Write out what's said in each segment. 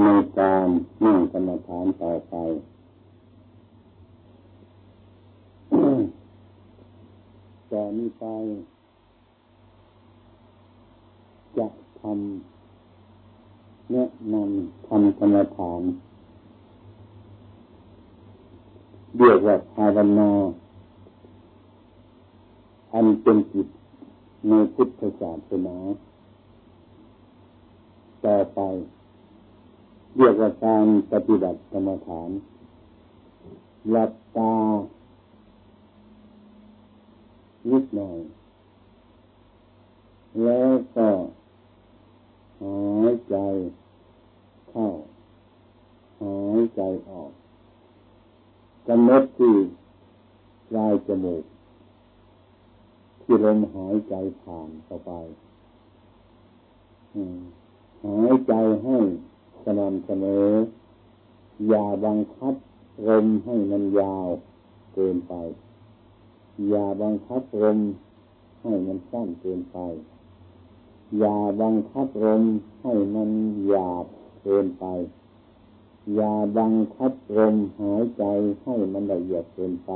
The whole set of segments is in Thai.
ในการนั่งกรรมฐานต่อไปต่อนี้ไป จะทำแนะนำทำกรรมฐานเรียกว่าภาวนาอันเป็นจิตในพุทธศาสนาต่อไป เรียกว่าการปฏิบัติกรรมฐานหลับตานิดหน่อย แล้วก็หายใจเข้าหายใจออกกำหนดที่ปลายจมูกที่ลมหายใจผ่านเข้าไปหายใจให้ สม่ำเสมอ อย่าบังคับลมให้มันยาวเกินไป อย่าบังคับลมให้มันสั้นเกินไป อย่าบังคับลมให้มันหยาบเกินไป อย่าบังคับลมหายใจให้มันละเอียดเกินไป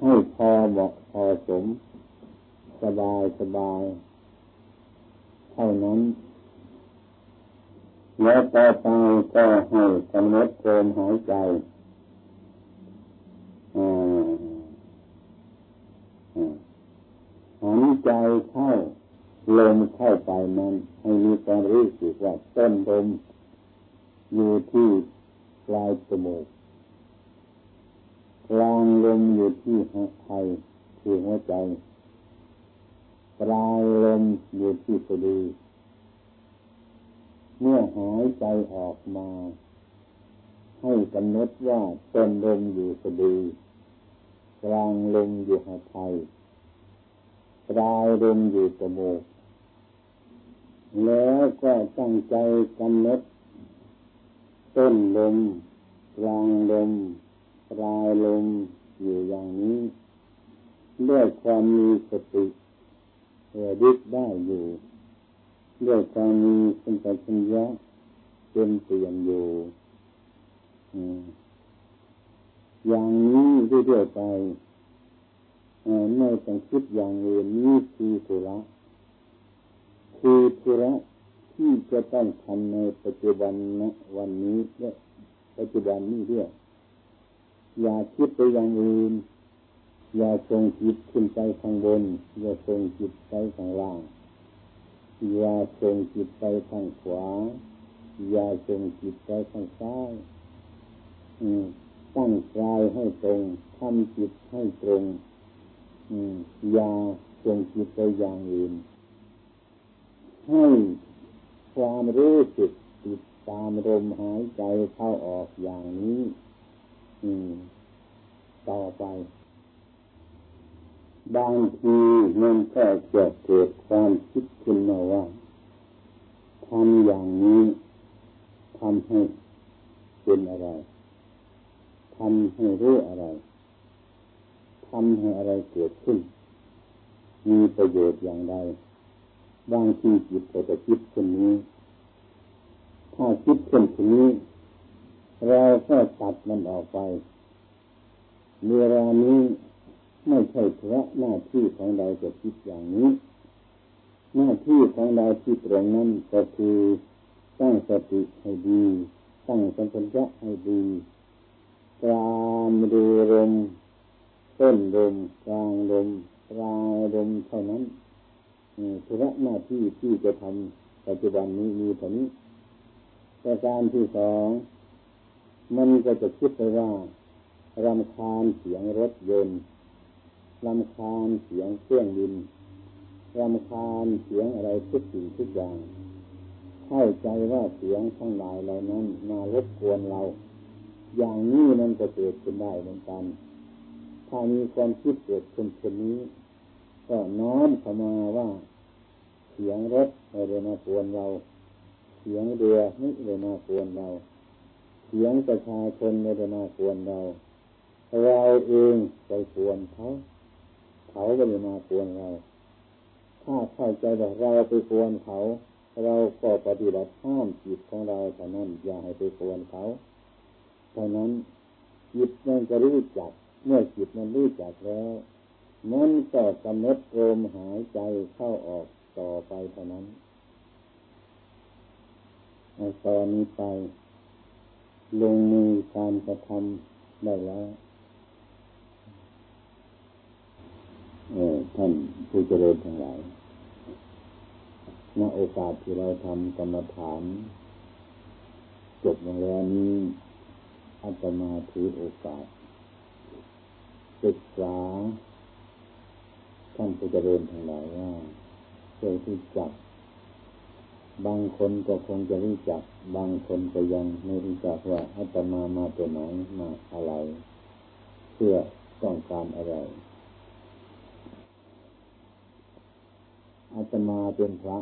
ให้พอเหมาะพอสม สบายสบาย เท่านั้น แล้วต่อไปก็ให้กำหนดลมหายใจหายใจเข้าลมเข้าไปนั้นให้มีความรู้สึกว่าต้นลมอยู่ที่ปลายจมูกกลางลมอยู่ที่หัวใจคือหัวใจปลายลมอยู่ที่สะดือ เมื่อหายใจออกมา ให้กำหนดว่าต้นลมอยู่สะดือกลางลมอยู่หัวใจปลายลมอยู่จมูกแล้วก็ตั้งใจกำหนดต้นลมกลางลมปลายลมอยู่อย่างนี้ด้วยความมีสติระลึกได้อยู่ ด้วยการมีสัมปชัญญะเป็นเปลี่ยนอยู่อย่างนี้เรื่อยๆไปไม่ต้องคิดอย่างอื่นนี่คือธุระคือธุระที่จะต้องทำในปัจจุบันนะวันนี้และปัจจุบันนี้เรื่อยอย่าคิดไปอย่างอื่น อย่าส่งจิตขึ้นไปข้างบน อย่าส่งจิตไปข้างล่าง อย่าส่งจิตไปข้างขวา อย่าส่งจิตไปข้างซ้ายตั้งกายให้ตรงทำจิตให้ตรงอย่าส่งจิตไปอย่างอื่น ให้ความรู้สึกติดตามลมหายใจเข้าออกอย่างนี้ต่อไป บางทีมันก็จะเกิดความคิดขึ้นมาว่าทำอย่างนี้ทำให้เป็นอะไรทำให้รู้อะไรทำให้อะไรเกิดขึ้น มีประโยชน์อย่างไรบางทีจิตก็จะคิดเช่นนี้ ถ้าคิดเช่นนี้ เราก็ตัดมันออกไป เวลานี้ ไม่ใช่พระหน้าที่ของเราจะคิดอย่างนี้ หน้าที่ของเราที่ตรงนั้นก็คือตั้งสติให้ดี ตั้งสัมผัสให้ดีกลามดูลมต้นลมกลางลมปลายลมเท่านั้นธุระหน้าที่ที่จะทำปัจจุบันนี้มีเท่านี้ประการที่สองมันก็จะคิดไปว่ารำคาญเสียงรถยนต์ รำคาญเสียงเครื่องบินรำคาญเสียงอะไรทุกสิ่งทุกอย่าง เข้าใจว่าเสียงทั้งหลายเหล่านั้นมารบกวนเรา อย่างนี้มันจะเกิดขึ้นได้เหมือนกัน ถ้ามีความคิดเกิดขึ้นเช่นนี้ ก็น้อมเข้ามาว่า เสียงรถไม่ได้มากวนเรา เสียงเรือไม่ได้มากวนเราเสียงประชาชนไม่ได้มากวนเรา เราเองไปกวนเขา เขาก็ไม่มาควรเรา ถ้าเข้าใจว่าเราไปควรเขา เราก็ปฏิบัติห้ามจิตของเราเท่านั้นอย่าให้ไปกวนเขาเท่านั้นจิตมันจะรู้จัก เมื่อจิตมันรู้จักแล้วมันก็กำหนดลมหายใจเข้าออกต่อไปเท่านั้นตอนนี้ไป ลงมือการกระทำได้แล้ว ท่านผู้เจริญทั้งหลายณโอกาสที่เราทำกรรมฐาน จบลงแล้วนี้อาตมาถือโอกาสศึกษาท่านผู้เจริญทั้งหลายว่าเคยที่จัก บางคนก็คงจะรู้จัก บางคนก็ยังไม่รู้จักว่าอาตมามาตัวไหนมาอะไร เพื่อต้องการอะไร อาตมาเป็นพระ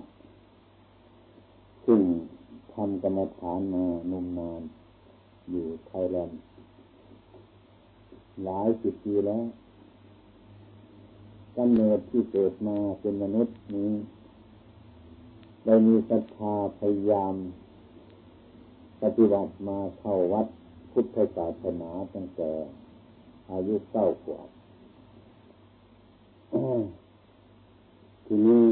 ซึ่งทำกรรมฐานมานุ่มนาน อยู่ไทยแลนด์หลายสิบปีแล้วกำเนิดที่เกิดมาเป็นมนุษย์นี้ได้มีศรัทธาพยายาม ปฏิบัติมาเข้าวัดพุทธศาสนาตั้งแต่อายุเก้าขวบ ทีนี้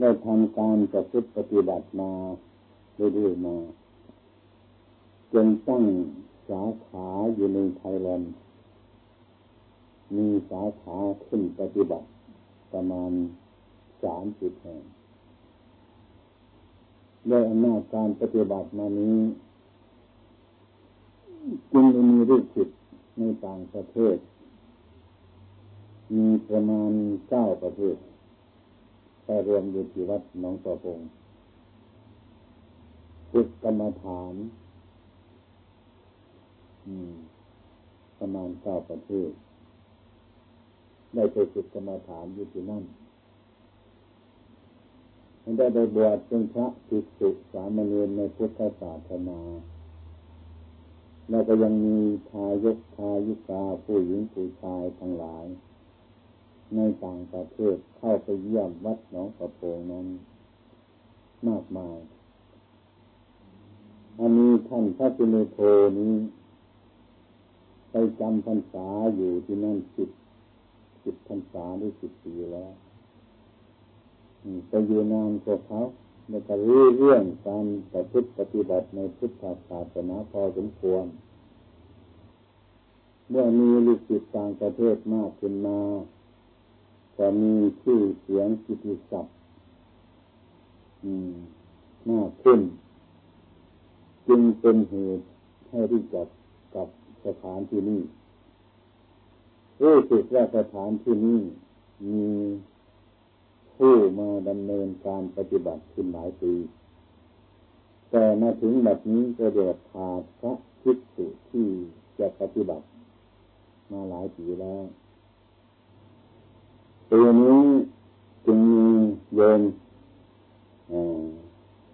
ได้ทำการประพฤติปฏิบัติมาเรื่อยๆมาจนตั้งสาขาอยู่ในไทยแลนด์มีสาขาขึ้นปฏิบัติประมาณสามสิบแห่งด้วยอำนาจการปฏิบัติมานี้จึงมีรูปจิตในต่างประเทศ มีประมาณเก้าประเทศแต่รวมอยู่ที่วัดหนองตะพงฝึกกรรมฐานประมาณเก้าประเทศได้ไปฝึกกรรมฐานอยู่ที่นั่นได้ไปบวชเป็นพระภิกษุสามเณรในพุทธศาสนาแล้วก็ยังมีทายกทายุกาผู้หญิงผู้ชายทั้งหลาย ในต่างประเทศเข้าไปเยี่ยมวัดหนองประโพงนั้นมากมาย อันนี้ท่านพระจิเนโทนี้ ไปจำพรรษาอยู่ที่นั่นสิบสิบพรรษาหรือสิบปีแล้วไปอยู่นานกว่าเขาแล้วก็รู้เรื่องการประพฤติปฏิบัติในพุทธศาสนาพอสมควร เมื่อมีลูกศิษย์ต่างประเทศมากขึ้นมา ก็มีชื่อเสียงกิติศัพท์มากขึ้น จึงเป็นเหตุให้รู้จักกับสถานที่นี้รู้สึกว่าสถานที่นี้มีผู้มาดำเนินการปฏิบัติขึ้นหลายปี แต่มาถึงแบบนี้ก็เดือดขาดพระคิดสุที่จะปฏิบัติ มาหลายปีแล้ว ปีนี้จึงมีโยม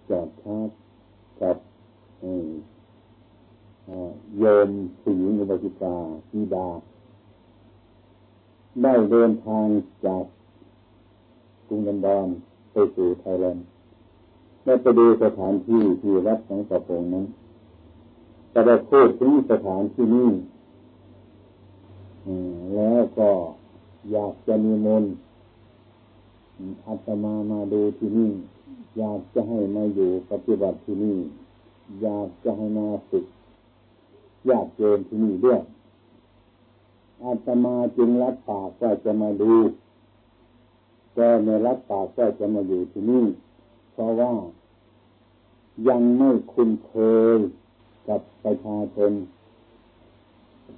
จอดชาติกับโยมผู้หญิงอุบาสิกาธิดา ได้เดินทางจากกรุงลอนดอนไปสู่ไทยแลนด์และไปดูสถานที่ที่วัดของสะพงนั้นแต่ได้พูดถึงสถานที่นี้แล้วก็ อยากจะมีมนอาตมามาดูที่นี่ อยากจะให้มาอยู่ปฏิบัติที่นี่ อยากจะให้มาฝึกอยากเจนที่นี่ด้วยอาตมาจึงรับปากว่าจะมาดูแต่ไม่รับปากว่าจะมาอยู่ที่นี่ เพราะว่ายังไม่คุ้นเคยกับประชาชน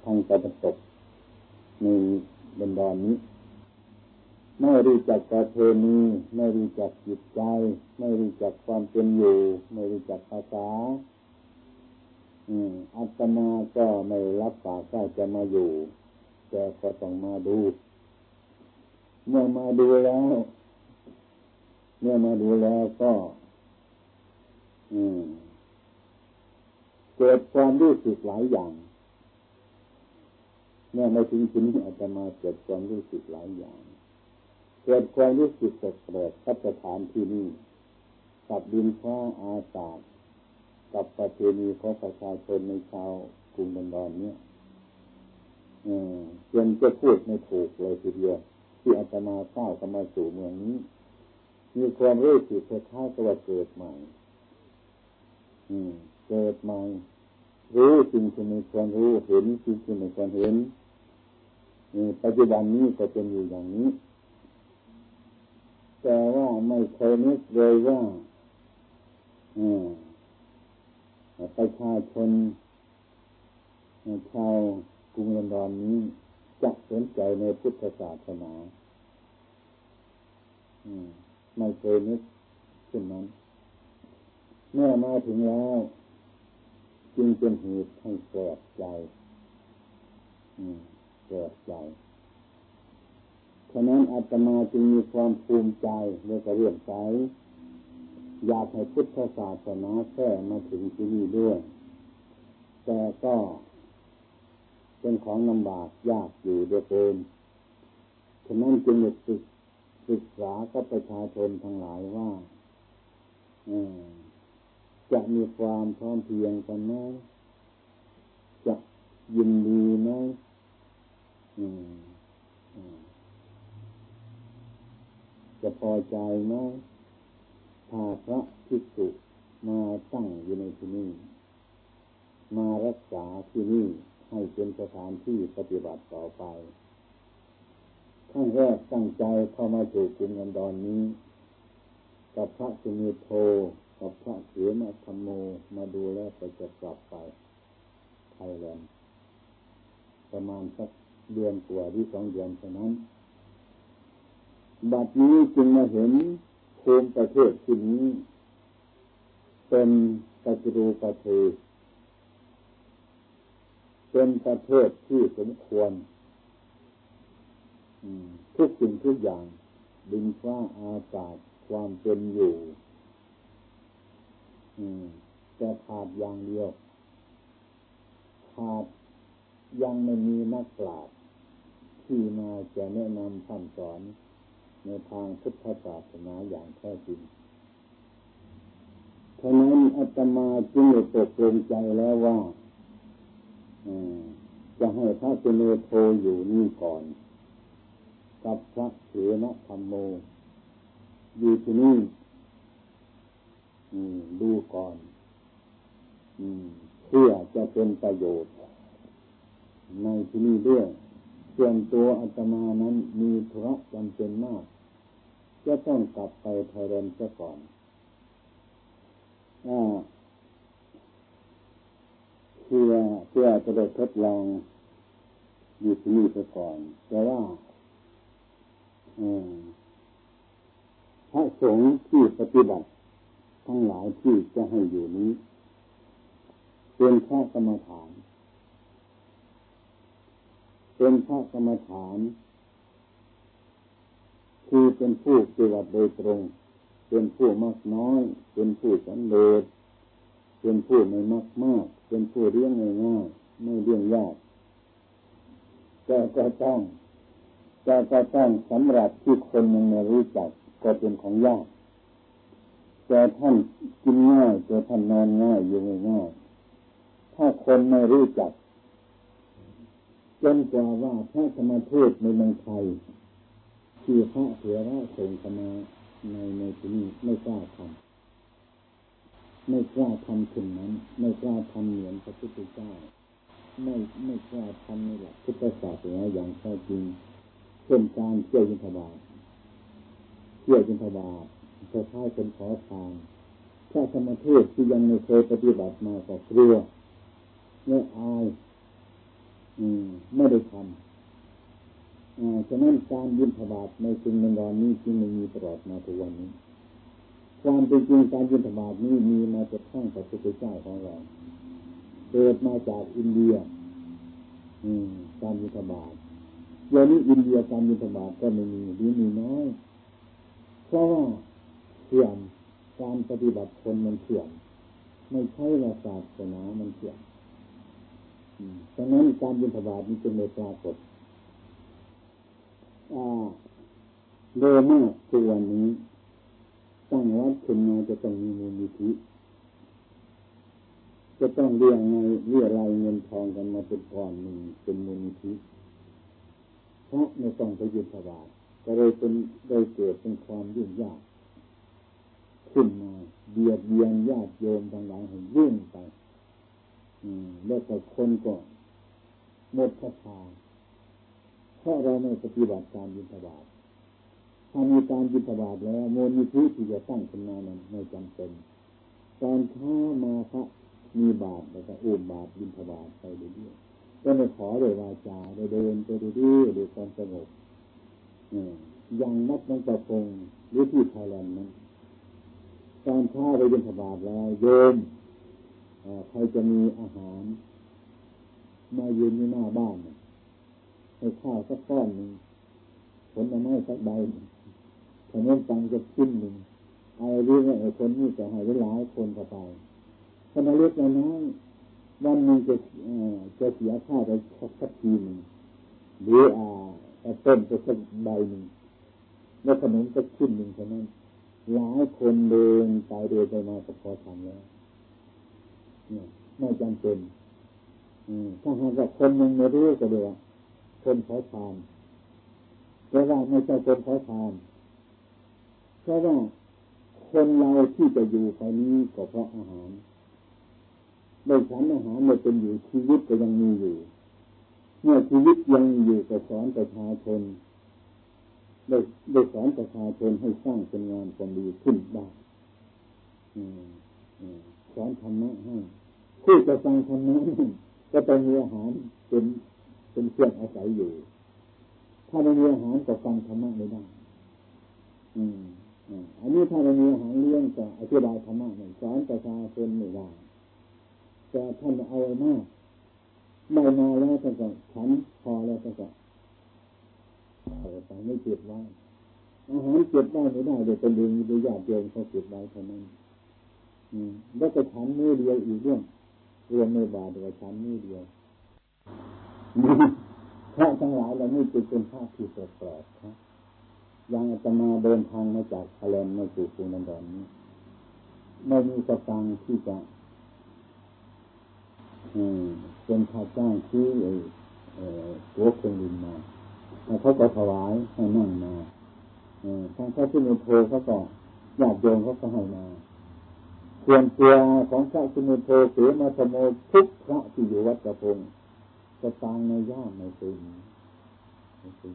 ทางตะวันตกในบนดอนนี้ ไม่รู้จักประเพณีไม่รู้จักจิตใจ ไม่รู้จักความเป็นอยู่ ไม่รู้จักภาษาอาตมาก็ไม่รับปากว่าจะมาอยู่ แต่ก็ต้องมาดู เมื่อมาดูแล้ว เมื่อมาดูแล้วก็เกิดความรู้สึกหลายอย่าง เมื่อมาถึงที่นี้อาจจะมาเกิดความรู้สึกหลายอย่าง เกิดความรู้สึกแปลกๆกับสถานที่นี้กับดินฟ้าอากาศกับประเพณีของประชาชนในชาวกรุงบันดอนเนี่ยจนจะพูดไม่ถูกเลยทีเดียวที่อาตมาเศร้าก็มาสู่เมืองนี้มีความรู้สึกคล้ายๆกับว่าเกิดใหม่เกิดใหม่ รู้จริงที่ไม่ควรรู้เห็นจริงที่ไม่ควรเห็น ปัจจุบันนี้ก็เป็นอยู่อย่างนี้ แต่ว่าไม่เคยนึกเลยว่าประชาชนชาวกรุงลอนดอนนี้จะสนใจในพุทธศาสนาไม่เคยนึกเช่นนั้น เมื่อมาถึงแล้ว จึงเป็นเหตุให้แปลกใจ ลกใจฉะนั้นอาตมาจึงมีความภูมิใจในกระเรื่องใจอยากให้พุทธศาสนาแท้มาถึงที่นี่ด้วย แต่ก็เป็นของลำบากยากอยู่เดียวเกินฉะนั้นจึงศึกศึกษากับประชาชนทั้งหลายว่าจะมีความพร้อมเพียงกันไหมจะยินดีไหม จะพอใจไหมถ้าพระภิกษุมาตั้งอยู่ในที่นี้มารักษาที่นี่ให้เป็นสถานที่ปฏิบัติต่อไปขั้นแรกตั้งใจเข้ามาสู่กรุงอันดอนนี้ กับพระสุเมโทกับพระเสมาธรรมโมมาดูแลไปจะกลับไปไทยแลนด์ประมาณสัก เดือนกว่าที่สองเดือนเท่านั้น บัดนี้จึงมาเห็นภูมิประเทศที่นี้ เป็นปัจจุประเทศเป็นประเทศที่สมควรทุกสิ่งทุกอย่างดินฟ้าอากาศความเป็นอยู่แต่ขาดอย่างเดียวขาด ยังไม่มีนักปราชญ์ที่มาจะแนะนำคำสอนในทางพุทธศาสนาอย่างแท้จริงฉะนั้นอาตมาจึงตกลงใจแล้วว่าจะให้พระเจเนโทอยู่นี่ก่อน กับพระเถระธรรมโม อยู่ที่นี่ดูก่อนเพื่อจะเป็นประโยชน์ ในที่นี้ด้วยส่วนตัวอาตมานั้นมีธุระจำเป็นมาก จะต้องกลับไปไทยแลนด์ซะก่อนอเพื่อเพื่อจะได้ทดลองอยู่ที่นี่ซะก่อน แต่ว่าพระสงฆ์ที่ปฏิบัติ ทั้งหลายที่จะให้อยู่นี้เป็นพระกรรมฐาน เป็นพระกรรมฐาน คือเป็นผู้ปฏิบัติโดยตรง เป็นผู้มากน้อย เป็นผู้สันโดษเป็นผู้ไม่มากมากเป็นผู้เลี้ยงง่ายๆไม่เลี้ยงยากแต่ก็ต้องแต่ก็ต้องสำหรับที่คนยังไม่รู้จักก็เป็นของยากแต่ท่านกินง่ายแต่ท่านนอนง่ายอยู่ง่ายถ้าคนไม่รู้จัก จนกว่าว่าพระธรรมเทศในเมืองไทยที่พระเถระส่งขมาในในที่นี้ไม่กล้าทำไม่กล้าทำถึงนั้น ไม่กล้าทำเหมือนพระพุทธเจ้าไม่ไม่กล้าทำในหลักพุทธศาสนาอย่างแท้จริงเช่นการเที่ยวยินทบาทเที่ยวยินทบาทคล้ายเป็นขอทานถ้าธรรมเทศที่ยังไม่เคยปฏิบัติมาก็กลัวไม่อาย ไม่ได้ทำฉะนั้นการยินทบาทในจึงในรอนนี้จึงไม่มีตลอดมาถึงวันนี้ ความเป็นจริงการยินทบาทนี้มีมาจากข้างพระพุทธเจ้าของเราเกิดมาจากอินเดีย อืมการยินทบาทเดี๋ยวนี้อินเดียการยินทบาทก็ไม่มีหรือมีน้อยเพราะว่าเสื่อมการปฏิบัติคนมันเสื่อมไม่ใช่ว่าศาสนามันเสื่อม ฉะนั้นการยินทบาทมันจึงไม่ปรากฏโดยมากทุกวันนี้ตั้งวัดขึ้นมาจะต้องมีมูลนิธิจะต้องเรียงไงเรียรายเงินทองกันมาเป็นก้อนหนึ่งเป็นมูลนิธิพราะไม่ต้องไปยืนถวายก็เลยเป็นได้เกิดเป็นความยุ่งยาก ขึ้นมาเบียดเบียนญาติโยมทั้งหลายให้ยุ่งไป แล้วแต่คนก็หมดศรัทธาเพราะเราไม่ปฏิบัติการยินทบาทถ้ามีการยินทบาทแล้วโมนิธิที่จะตั้งขึ้นมานั้นไม่จำเป็นตอนเช้ามาพระมีบาตรแล้วก็อุ้มบาตรยินทบาทไปเรื่อยๆก็ไม่ขอโดยวาจาโดยเดินไปเรื่อยๆด้วยความสงบอย่างนัดน้องประพงหรือที่ไทยแลนด์นั้นตอนเช้าไปยินทบาทแล้วโยม ใครจะมีอาหารมายืนอยู่หน้าบ้านให้ข้าวสักก้อนหนึ่งผลไม้สักใบขนมปังจะชิ้นหนึ่งอะไรเรื่องไอ้คนนี้จะให้หลายคนต่อไปขณะเล็กน้อยวันหนึ่งจะจะเสียข้าวไปสักทีหนึ่งหรืออ่าต้นจะสักใบหนึ่งแล้วขนมสักชิ้นหนึ่งเท่านั้นหลายคนเดินไปเดินไปมาก็พอทำแล้ว ไม่จำเป็นถ้าหากว่าคนยังไม่รู้ก็เดียวคนขอทานแต่ว่าไม่ใช่คนขอทานเพราะว่าคนเราที่จะอยู่ไปนี้ก็เพราะอาหารโดยฉันอาหารมันเป็นอยู่ชีวิตก็ยังมีอยู่ เมื่อชีวิตยังอยู่ก็สอนประชาชนได้ได้สอนประชาชนให้สร้างเป็นงานความดีขึ้นได้ สอนธรรมะให้ผู้จะฟังธรรมะก็ต้องมีอาหารเป็นเป็นเครื่องอาศัยอยู่ ถ้าไม่มีอาหารก็ฟังธรรมะไม่ได้อืมอันนี้ถ้าเรามีอาหารเลี้ยงจะอธิบายธรรมะหนึ่งสอนประชาชนไม่ได้แต่ท่านเอามากไม่มาแล้วก็ฉันพอแล้วก็เอาไปไม่เก็บไว้อาหารเก็บได้ไม่ได้เดี๋ยวเป็นเรื่องมีญาติโยมเขาเก็บไว้เท่านั้น แล้วก็ฉันมือเดียวอีกเรื่องเรวมในบาทเดียวฉันมือเดียวพระทั้งหลายเราไม่เป็นพระที่แปลกๆครับยังอาตมาเดินทางมาจากทะเลมาสู่ภูนันดอนนี้ไม่มีกระตังที่จะเป็นค่าจ้างที่ตัวเครื่องบินมาเขาก็ถวายให้นั่งมาทางพระที่มุโทเขาก็ญาติโยมเขาก็ให้มา ส่วนตัวของพระสิมุโทเสมาสโมทุกพระที่อยู่วัดกระพงจะตางในย่ามไม่เคยมีไม่เคย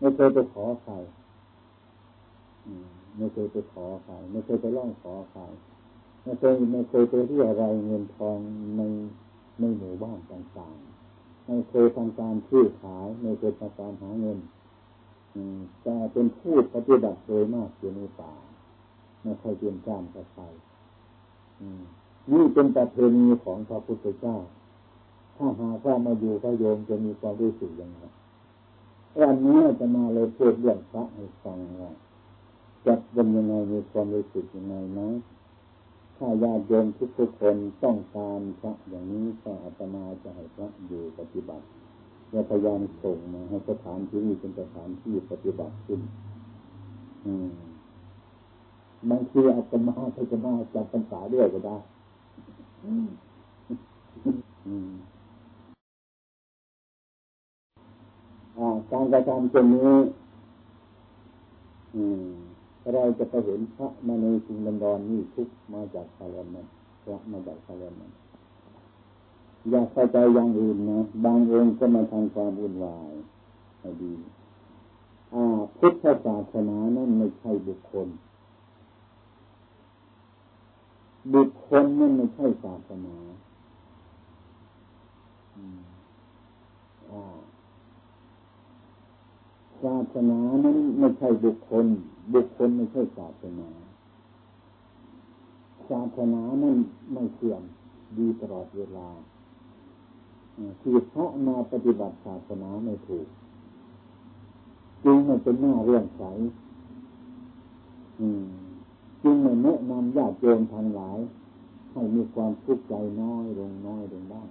ไม่เคยไปขอใครไม่เคยไปขอใครไม่เคยไปร้องขอใครไม่เคยไม่เคยไปที่อะไรเงินทองในในหมู่บ้านต่างๆไม่เคยทำการซื้อขายไม่เคยทำการหาเงินแต่เป็นผู้ปฏิบัติโดยมากอยู่ในป่าไม่เคยเปลี่ยนจ้างกับใคร นี่เป็นประเพณีของพระพุทธเจ้า ถ้าหากว่ามาอยู่ก็โยมจะมีความรู้สึกยังไงวันนี้จะมาเลยพูดเรื่องพระให้ฟังว่าจะเป็นยังไงมีความรู้สึกยังไงนะถ้าญาติโยมทุกๆคนต้องการพระอย่างนี้ก็อาตมาจะให้พระอยู่ปฏิบัติและพยายามส่งมาให้สถานที่นี้เป็นสถานที่ปฏิบัติขึ้น อืม บางทีอาตมาก็จะมาจับพรรษาด้วยก็ได้การกระทำเช่นนี้เราจะไปเห็นพระมาในกรุงลอนดอนนี่ทุกมาจากคาร์มันพระมาจากคาร์มันอย่าเข้าใจอย่างอื่นนะบางองค์ก็มาทำความวุ่นวายให้ดีพุทธศาสนานั้นไม่ใช่บุคคล บุคคลนั่นไม่ใช่ศาสนาศาสนานั้นไม่ใช่บุคคล บุคคลไม่ใช่ศาสนาศาสนานั้นไม่เสื่อมดีตลอดเวลาที่พราะมาปฏิบัติศาสนาไม่ถูกจึงมันเป็นหน้าเรื่องใสอืม จึงไม่แนะนำญาติโยมทางหลาย ให้มีความทุกข์ใจน้อยลงน้อยลงได้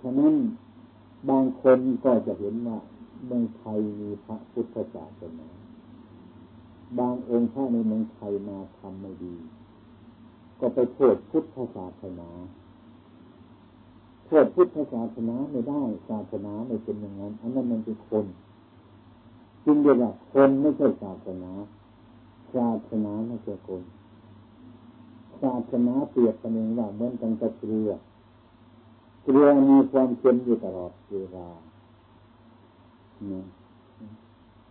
ฉะนั้นบางคนก็จะเห็นว่าเมืองไทยมีพระพุทธศาสนาบางองค์พระในเมืองไทยมาทำไม่ดี ก็ไปโทษพุทธศาสนาโทษพุทธศาสนาไม่ได้ศาสนาไม่เป็นอย่างนั้นอันนั้นมันเป็นคน จึงเรียกว่าคนไม่ใช่ศาสนาศาสนาไม่ใช่คนศาสนาเปรียบกันเองว่าเหมือนกันกับเกลือเกลือมีความเค็มอยู่ตลอดเวลา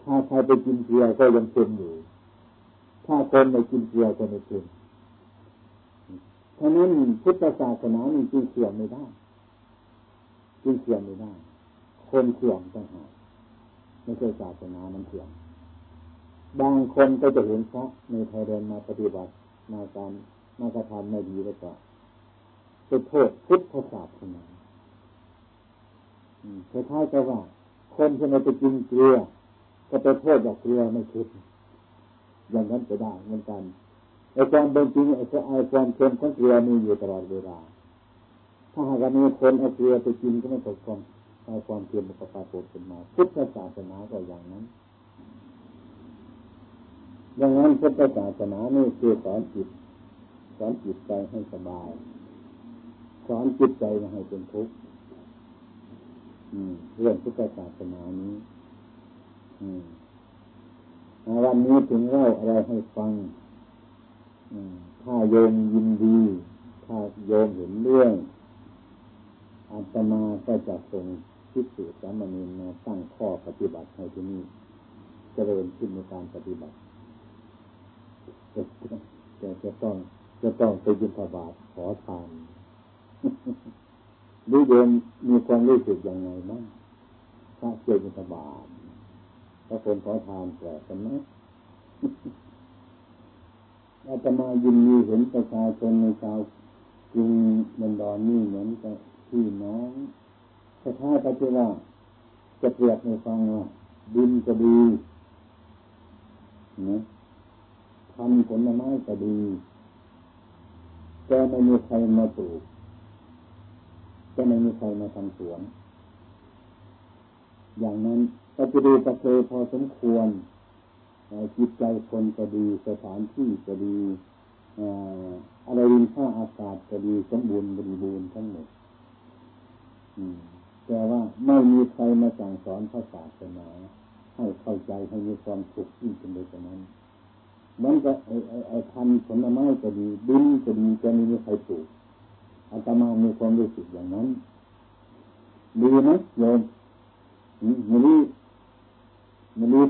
ถ้าใครไปกินเกลือก็ยังเค็มอยู่ ถ้าคนไม่กินเกลือก็ไม่เค็มฉะนั้นพุทธศาสนานี่จึงเสื่อมไม่ได้ จึงเสื่อมไม่ได้ คนเสื่อมต่างหาก ไม่ใช่ศาสนามันเสื่อมบางคนก็จะเห็นพระในไทยเดินมาปฏิบัติมาการมากระทำไม่ดีแล้วก็ไปโทษพุทธศาสนาคล้ายๆกับว่า คนที่มาไปกินเกลือ ก็ไปโทษจากเกลือไม่คิดอย่างนั้นจะได้เหมือนกันไอ้ความเป็นจริงไอ้ความเค็มของเกลือมีอยู่ตลอดเวลา ถ้าหากมีคนเอาเกลือไปกินก็ไม่ตกความ ความเค็มมันก็ปรากฏขึ้นมาพุทธศาสนาก็อย่างนั้นดังนั้นพุทธศาสนานี่คือสอนจิตสอนจิตใจให้สบายสอนจิตใจม่ให้เป็นทุกข์เรื่องพุทธศาสนานี้วันนี้ถึงเล่าอะไรให้ฟังถ้าโยมยินดี ถ้าโยมเห็นเรื่องอาตมาก็จะส่ง พิสูจน์สามเณรมาตั้งข้อปฏิบัติให้ที่นี่เจริญขึ้นในการปฏิบัติจะจะต้องจะต้องไปยินทบาทขอทานดูเดินมีความรู้สึกยังไงบ้างถ้าเจอยินทบาทถ้าคนขอทานแปลกกันไหมอาตมายินดีเห็นประชาชนในชาวกรุงมืองดอนนี่เหมือนกับพี่น้อง คล้ายๆกับที่ว่าจะเปรียบในฟังว่าดินก็ดีนะทำผลไม้ก็ดีแต่ไม่มีใครมาปลูกจะไม่มีใครมาทำสวน อย่างนั้นก็จะดูประเคพอสมควรจิตใจคนก็ดีสถานที่ก็ดีอะไรริมผ้าอากาศก็ดีสมบูรณ์บริบูรณ์ทั้งหมด แต่ว่าไม่มีใครมาสั่งสอนพระศาสนาให้เข้าใจให้มีความสุขยิ่งขึ้นไปกว่านั้นมันก็ไอ้ไอ้พันผลไม้ก็ดีดินก็ดีจะไม่มีใครปลูกอาตมามีความรู้สึกอย่างนั้นดีไหมโยมมรีมรี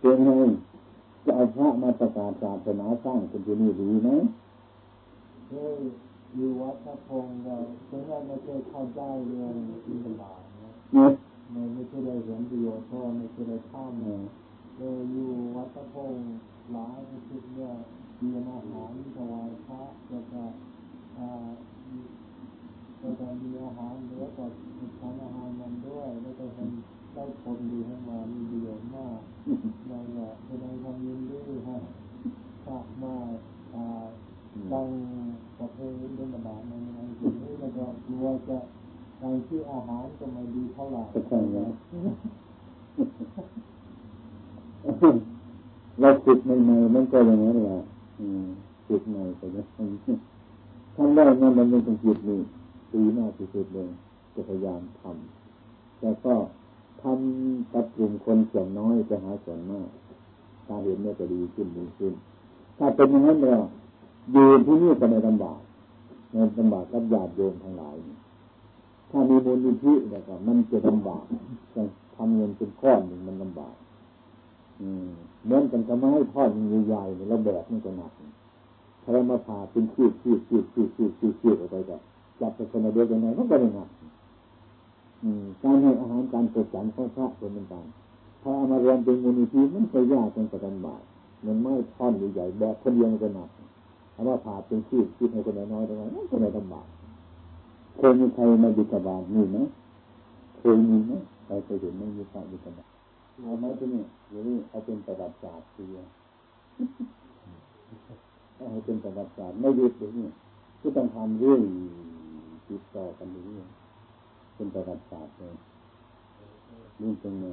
เป็นไงจะเอาพระมาประกาศศาสนาสร้างเป็นที่นี่ดีไหม อยู่วัดพระพงศ์เราเพราะว่าไม่เคยเข้าใจเรื่องอินทบาทนะไม่ไม่เคยได้เห็นประโยชน์เพราะไม่เคยได้ข้ามเลยอยู่วัดพระพงศ์หลายชุดเนี่ยเรียนอาหารถวายพระแล้วก็อ่าแล้วก็มีอาหารเหลือก็ทานอาหารมันด้วยแล้วก็เห็นได้ผลดีให้มามีประโยชน์มากนั่นแหละแสดงความยินดีฮะฝากมาอ่า ตั้งประเพณีเรื่องบาในในจุดนี้แล้วก็กลัวจะทางที่อาหารจะไม่ดีเท่าไหร่ใช่ไหมเราฝึกใหม่ๆมันก็อย่างนั้นแหละฝึกใหม่ไปนะทำได้นั่นมันเป็นจิตนี่ดีมากที่สุดเลยจะพยายามทำแต่ก็ทำกับกลุ่มคนส่วนน้อยจะหาส่วนมาก ถ้าเห็นเนี่ยจะดีขึ้นดีขึ้น ถ้าเป็นอย่างนั้นแล้ว ยืนที่นี่ก็ไม่ลำบากในลำบากกับญาติโยมทั้งหลาย ถ้ามีมูลนิธิเนี่ยก็มันจะลำบากจะทำเงินเป็นก้อนหนึ่งมันลำบาก อืมเหมือนกันกับไม้ทอดใหญ่ๆแล้วแบกมันก็หนักถ้าเรามาผ่าเป็นขีดขีดขีดขีดขีดขีดขีดออกไปก็จับไปคนเดียวยังไงมันก็ไม่หนักการให้อาหารการกดสันข้อพระเป็นต่างถ้าเอามารวมเป็นมูลนิธิมันก็ยากเป็นกระดันบาทมันไม่ท่อนใหญ่ๆแบกคนเดียวมันก็หนัก เอาว่าผ่าเป็นชีพชีพให้คนน้อยๆตรงนั้นไม่ลำบากเคยมีใครมาบิดาบาลมีไหมเคยมีไหมใครเคยเห็นไหมมีใครบิดาบาลเอาไหมที่นี่หรือเอาเป็นประวัติศาสตร์ทีเอาเป็นประวัติศาสตร์ไม่ยึดเลยนี่ก็ต้องทำเรื่องติดต่อกันเรื่อยเป็นประวัติศาสตร์เลยนี่เป็นไง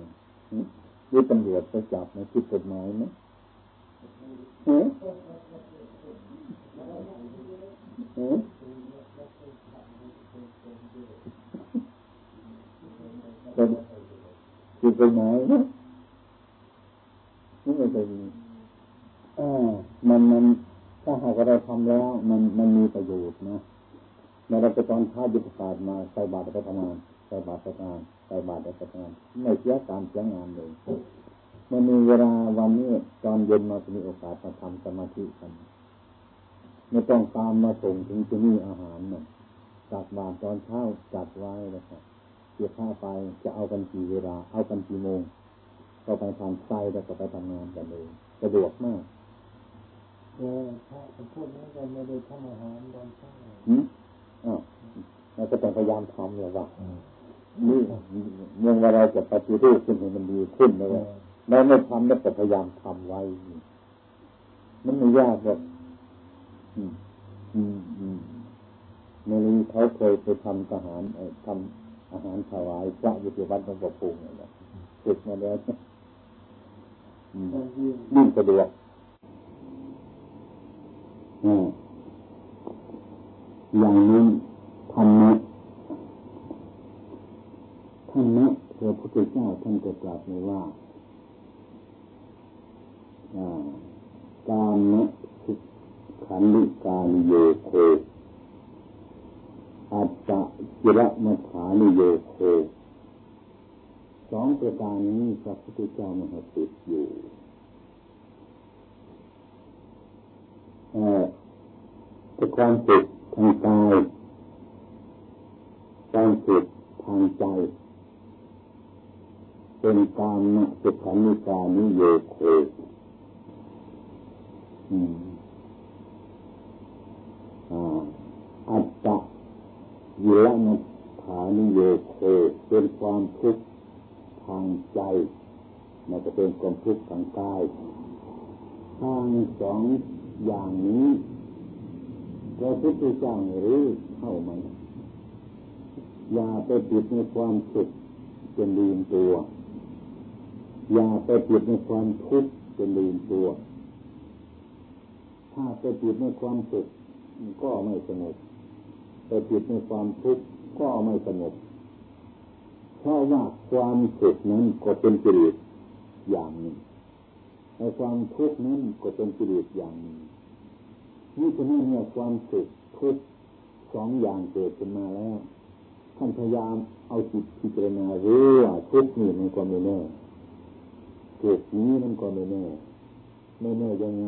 นี่ตำรวจไปจับในผิดกฎหมายไหมเฮ้ เฮ้เป็นผิดกฎหมายนะนี่ไม่เป็นอ่ามันมันถ้าหากเราทำแล้ว มันมันมีประโยชน์นะเมื่อเราไปตอนท้ายุทธศาสตร์มาใส่บาตรไปทำงานใส่บาตรไปทำงานใส่บาตรไปทำงานไม่เสียการเสียงานเลยมันมีเวลาวันนี้ตอนเย็นมาจะมีโอกาสมาทำสมาธิกัน ไม่ต้องตามมาส่งถึงที่นี่อาหารนะจัดบาตรตอนเช้าจัดไว้แล้วครับเกี่ยวข้าไปจะเอากันกี่เวลา เอากันกี่โมง ก็ไปทำไส้แล้วก็ไปทำงานกันเลยสะดวกมากเออถ้าพวกนี้ก็ไม่ได้ทำอาหารตอนเช้าอืมอ้าวเราก็ต้องพยายามทำเลยว่านี่เมื่อเราจะปฏิรูปขึ้นให้มันดีขึ้นเลยเราไม่ทำแล้วก็พยายามทำไว้ มันไม่ยากหรอก อืมอืมอืมเมื่อนี้เขาเคยไปทำอาหารทำอาหารถวายพระอยู่ที่วัดหลวงปู่ปูเนี่ยฝึกมาแล้วยิ่งสะดวกอย่างนี้ธรรมะธรรมะพระพุทธเจ้าท่านจะตรัสไว้ว่าการมะ ขันธิการโยโคอัตตะจิระมัฐานิโยโคสองประการนี้พระพุทธเจ้ามาติดอยู่แต่ความสุขทางกายความสุขทางใจ เป็นการมสุขานิการนิโยโค อัตตะยิละนัฐานิโยโคเป็นความทุกข์ทางใจมันจะเป็นความทุกข์ทางกายทางสองอย่างนี้พระพุทธเจ้ารู้เข้ามาอย่าไปติดในความสุขจนลืมตัว อย่าไปติดในความทุกข์จนลืมตัว ถ้าไปติดในความสุข ก็ไม่สงบไปติดในความทุกข์ก็ไม่สงบเพราะว่าความสุขนั้นก็เป็นกิเลสอย่างหนึ่งในความทุกข์นั้นก็เป็นกิเลสอย่างหนึ่งนี่ฉะนั้นเนี่ยความสุขทุกสองอย่างเกิดขึ้นมาแล้วท่านพยายามเอาจิตพิจารณารู้ว่าทุกข์นี่มันก็ไม่แน่เกิดนี้มันก็ไม่แน่ไม่แน่ยังไง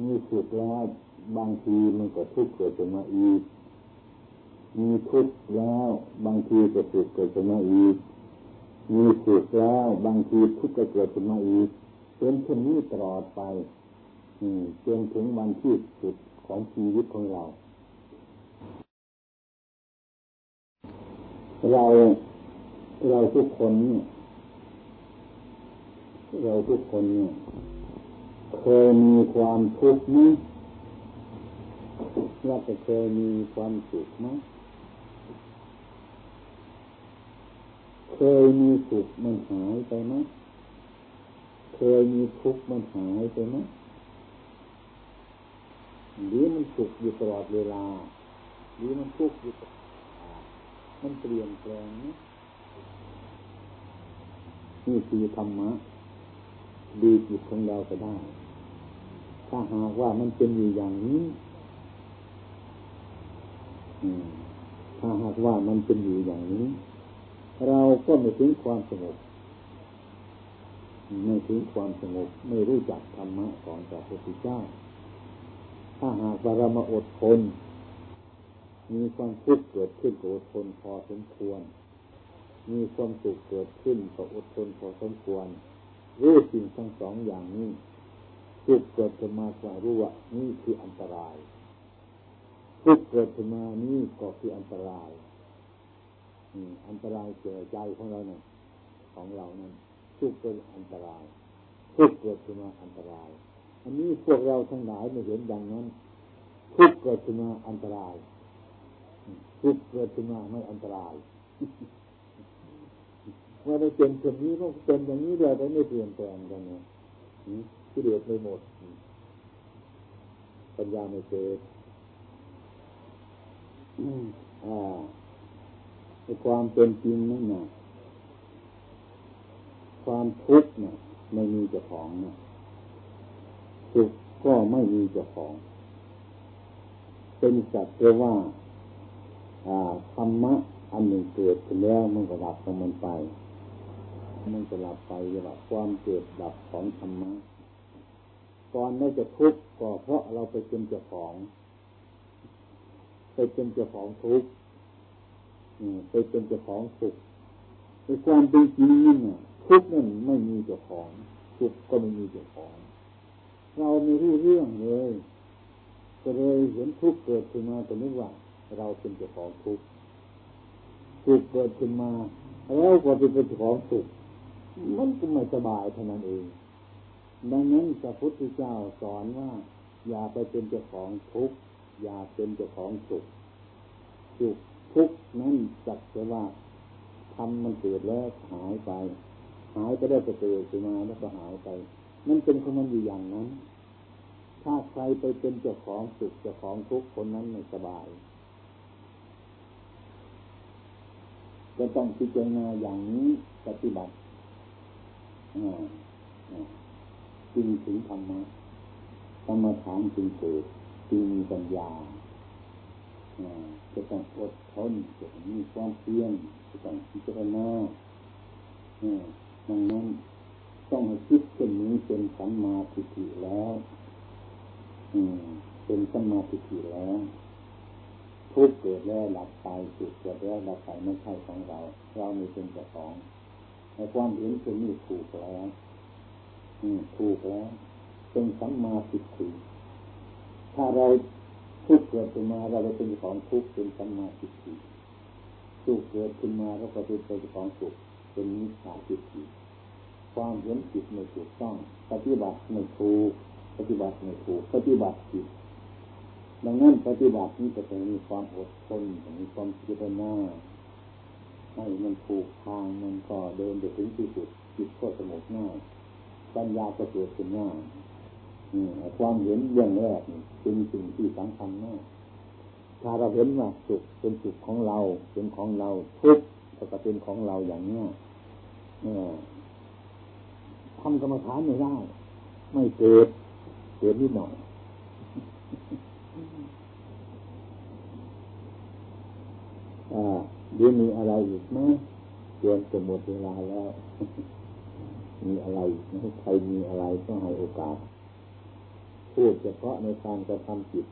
มีสุขแล้ว บางทีมันก็ทุกข์เกิดขึ้นมาอีก มีทุกข์แล้ว บางทีก็สุขเกิดขึ้นมาอีก มีสุขแล้ว บางทีทุกข์ก็เกิดขึ้นมาอีกเป็นเช่นนี้ตลอดไป อืจนถึงวันที่สุดของชีวิตของเรา เราเราทุกคนเนี่ยเราทุกคนเนี่ยเคยมีความทุกข์ไหม ว่าจะเคยมีความสุขไหมเคยมีสุขมันหายไปไหมเคยมีทุกข์มันหายไปไหมหรือมันสุขอยู่ตลอดเวลา หรือมันทุกข์อยู่ตลอดมันเปลี่ยนแปลงนะนี่คือธรรมะดีจิตของเราก็ได้ ถ้าหากว่ามันเป็นอยู่อย่างนี้ ถ้าหากว่ามันเป็นอยู่อย่างนี้ เราก็ไม่ถึงความสงบไม่ถึงความสงบไม่รู้จักธรรมะของพระพุทธเจ้า ถ้าหากว่าเรามาอดทนมีความทุกข์เกิดขึ้นก็อดทนพอสมควร มีความสุขเกิดขึ้นก็อดทนพอสมควรรู้สิ่งทั้งสองอย่างนี้ทุกเกิดขึ้นมาก็รู้ว่านี่คืออันตราย ทุกเกิดขึ้นมานี่ก็คืออันตรายอันตรายเกิดใจของเราเนี่ยของเรานั้นทุกเป็นอันตรายทุกเกิดขึ้นมาอันตราย อันนี้พวกเราทั้งหลายไม่เห็นดังนั้นทุกเกิดขึ้นมาอันตรายทุกเกิดขึ้นมาไม่อันตรายว่าไม่เป็นเช่นนี้ต้องเป็นอย่างนี้เดียวไปไม่เปลี่ยนแปลงกันเนะที่เดือดไม่หมดปัญญาไม่เกิด อ่าความเป็นจริงนั่นนะความทุกข์เนี่ยไม่มีเจ้าของนะสุขก็ไม่มีเจ้าของ เป็นสัตว์เรียกว่าธรรมะอันหนึ่งเกิดขึ้นแล้วมันก็ดับของมันไป มันจะดับไปเรียกว่าความเกิดดับของธรรมะก่อนไม่จะทุกข์ก็เพราะเราไปเป็นเจ้าของ ไปเป็นเจ้าของทุกข์ไปเป็นเจ้าของสุขในความเป็นจริงนั่นทุกข์นั่นไม่มีเจ้าของสุขก็ไม่มีเจ้าของ เราไม่รู้เรื่องเลยก็เลยเห็นทุกข์เกิดขึ้นมาแต่นึกว่าเราเป็นเจ้าของทุกข์สุขเกิดขึ้นมาแล้วก็เป็นเจ้าของสุขมันก็ไม่สบายเท่านั้นเอง ดังนั้นพระพุทธเจ้าสอนว่า อย่าไปเป็นเจ้าของทุกข์ อย่าเป็นเจ้าของสุขสุขทุกข์นั้นจักจะว่าทำมันเกิดแล้วหายไป หายไปได้ก็เกิดขึ้นมาแล้วก็หายไปนั่นเป็นของมันอยู่อย่างนั้น ถ้าใครไปเป็นเจ้าของสุขเจ้าของทุกข์คนนั้นไม่สบายก็ต้องพิจารณาอย่างนี้ปฏิบัติจึงถึงธรรมะธรรมฐานจึงเกิด จึงมีปัญญาจะต้องอดทนจะต้องมีความเพียรจะต้องพิจารณาดังนั้นต้องให้คิดเช่นนี้เป็นสัมมาทิฏฐิแล้วเป็นสัมมาทิฏฐิแล้วทุกเกิดแล้วหลับไปสุขเกิดแล้วหลับไปไม่ใช่ของเรา เราไม่เป็นเจ้าของในความเห็นเช่นนี้ถูกแล้วถูกแล้วเป็นสัมมาทิฏฐิ ถ้าเราทุกเกิดขึ้นมาเราเป็นของทุกเป็นสัมมาทิฏฐิสุขเกิดขึ้นมาเราก็เป็นของสุขเป็นมิจฉาทิฏฐิความเห็นผิดไม่ถูกต้อง ปฏิบัติไม่ถูกปฏิบัติไม่ถูกปฏิบัติผิดดังนั้นปฏิบัตินี้จะต้องมีความอดทนมีความพิจารณาให้มันถูกทางมันก็เดินไปถึงที่สุดจิตก็สงบง่ายปัญญาก็เกิดขึ้นง่าย ความเห็นเรื่องแรกเป็นสิ่งที่สำคัญมาก ถ้าเราเห็นว่าสุขเป็นสุขของเรา เป็นของเราทุกข์ก็เป็นของเราอย่างนี้ทำกรรมฐานไม่ได้ ไม่เกิด เกิดนิดหน่อยเดี๋ยวมีอะไรอีกไหมเกินจะหมดเวลาแล้ว มีอะไรให้ใครมีอะไรก็ให้โอกาส พูดเฉพาะในการกระทำจิต